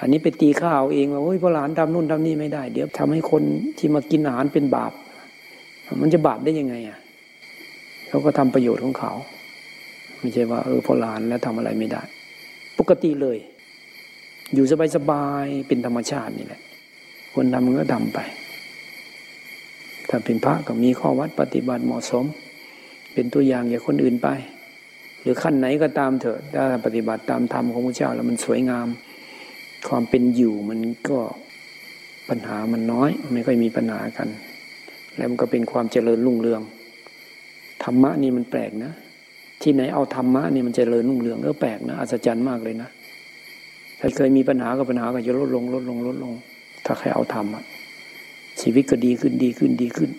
อันนี้ไปตีข้าวเองว่าโอ้ยพระหลานทำนู่นทำนี่ไม่ได้ เดี๋ยวทำให้คนที่มากินอาหารเป็นบาป มันจะบาปได้ยังไงอะ เขาก็ทำประโยชน์ของเขาไม่ใช่ว่าเออพระหลานแล้วทำอะไรไม่ได้ ปกติเลย อยู่สบายสบายเป็นธรรมชาตินี่แหละคนทำก็ทำไป ถ้าเป็นพระก็มีข้อวัดปฏิบัติเหมาะสม เป็นตัวอย่างอย่าคนอื่นไป หรือขั้นไหนก็ตามเถอะถ้าปฏิบัติตามธรรมของพระเจ้าแล้วมันสวยงาม ความเป็นอยู่มันก็ปัญหามันน้อย ไม่ค่อยมีปัญหากัน แล้วมันก็เป็นความเจริญรุ่งเรือง ธรรมะนี่มันแปลกนะ ที่ไหนเอาธรรมะนี่มันเจริญรุ่งเรืองก็แปลกนะอัศจรรย์มากเลยนะถ้าเคยมีปัญหาก็ปัญหาก็จะลดลงลดลงลดลง ถ้าใครเอาทำชีวิตก็ดีขึ้นดีขึ้นดีขึ้น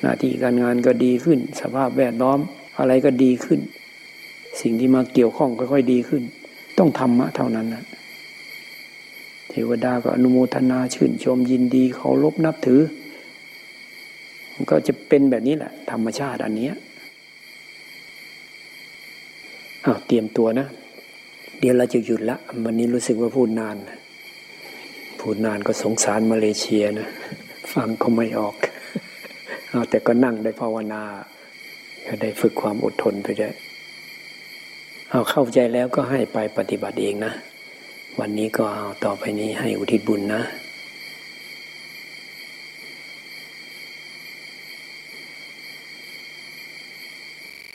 หน้าที่การงานก็ดีขึ้น สภาพแวดล้อมอะไรก็ดีขึ้น สิ่งที่มาเกี่ยวข้องค่อยๆดีขึ้น ต้องธรรมะเท่านั้นนะเทวดาก็อนุโมทนาชื่นชมยินดีเคารพนับถือ ก็จะเป็นแบบนี้แหละ ธรรมชาติอันนี้อ้าเตรียมตัวนะ เดี๋ยวเราจะหยุดละวันนี้รู้สึกว่าพูดนาน พูดนานก็สงสารมาเลเซียนะ ฟังก็ไม่ออกเอาแต่ก็นั่งได้ภาวนาก็ได้ฝึกความอดทนไปด้วยเอาเข้าใจแล้วก็ให้ไปปฏิบัติเองนะ วันนี้ก็เอาต่อไปนี้ให้อุทิศบุญนะ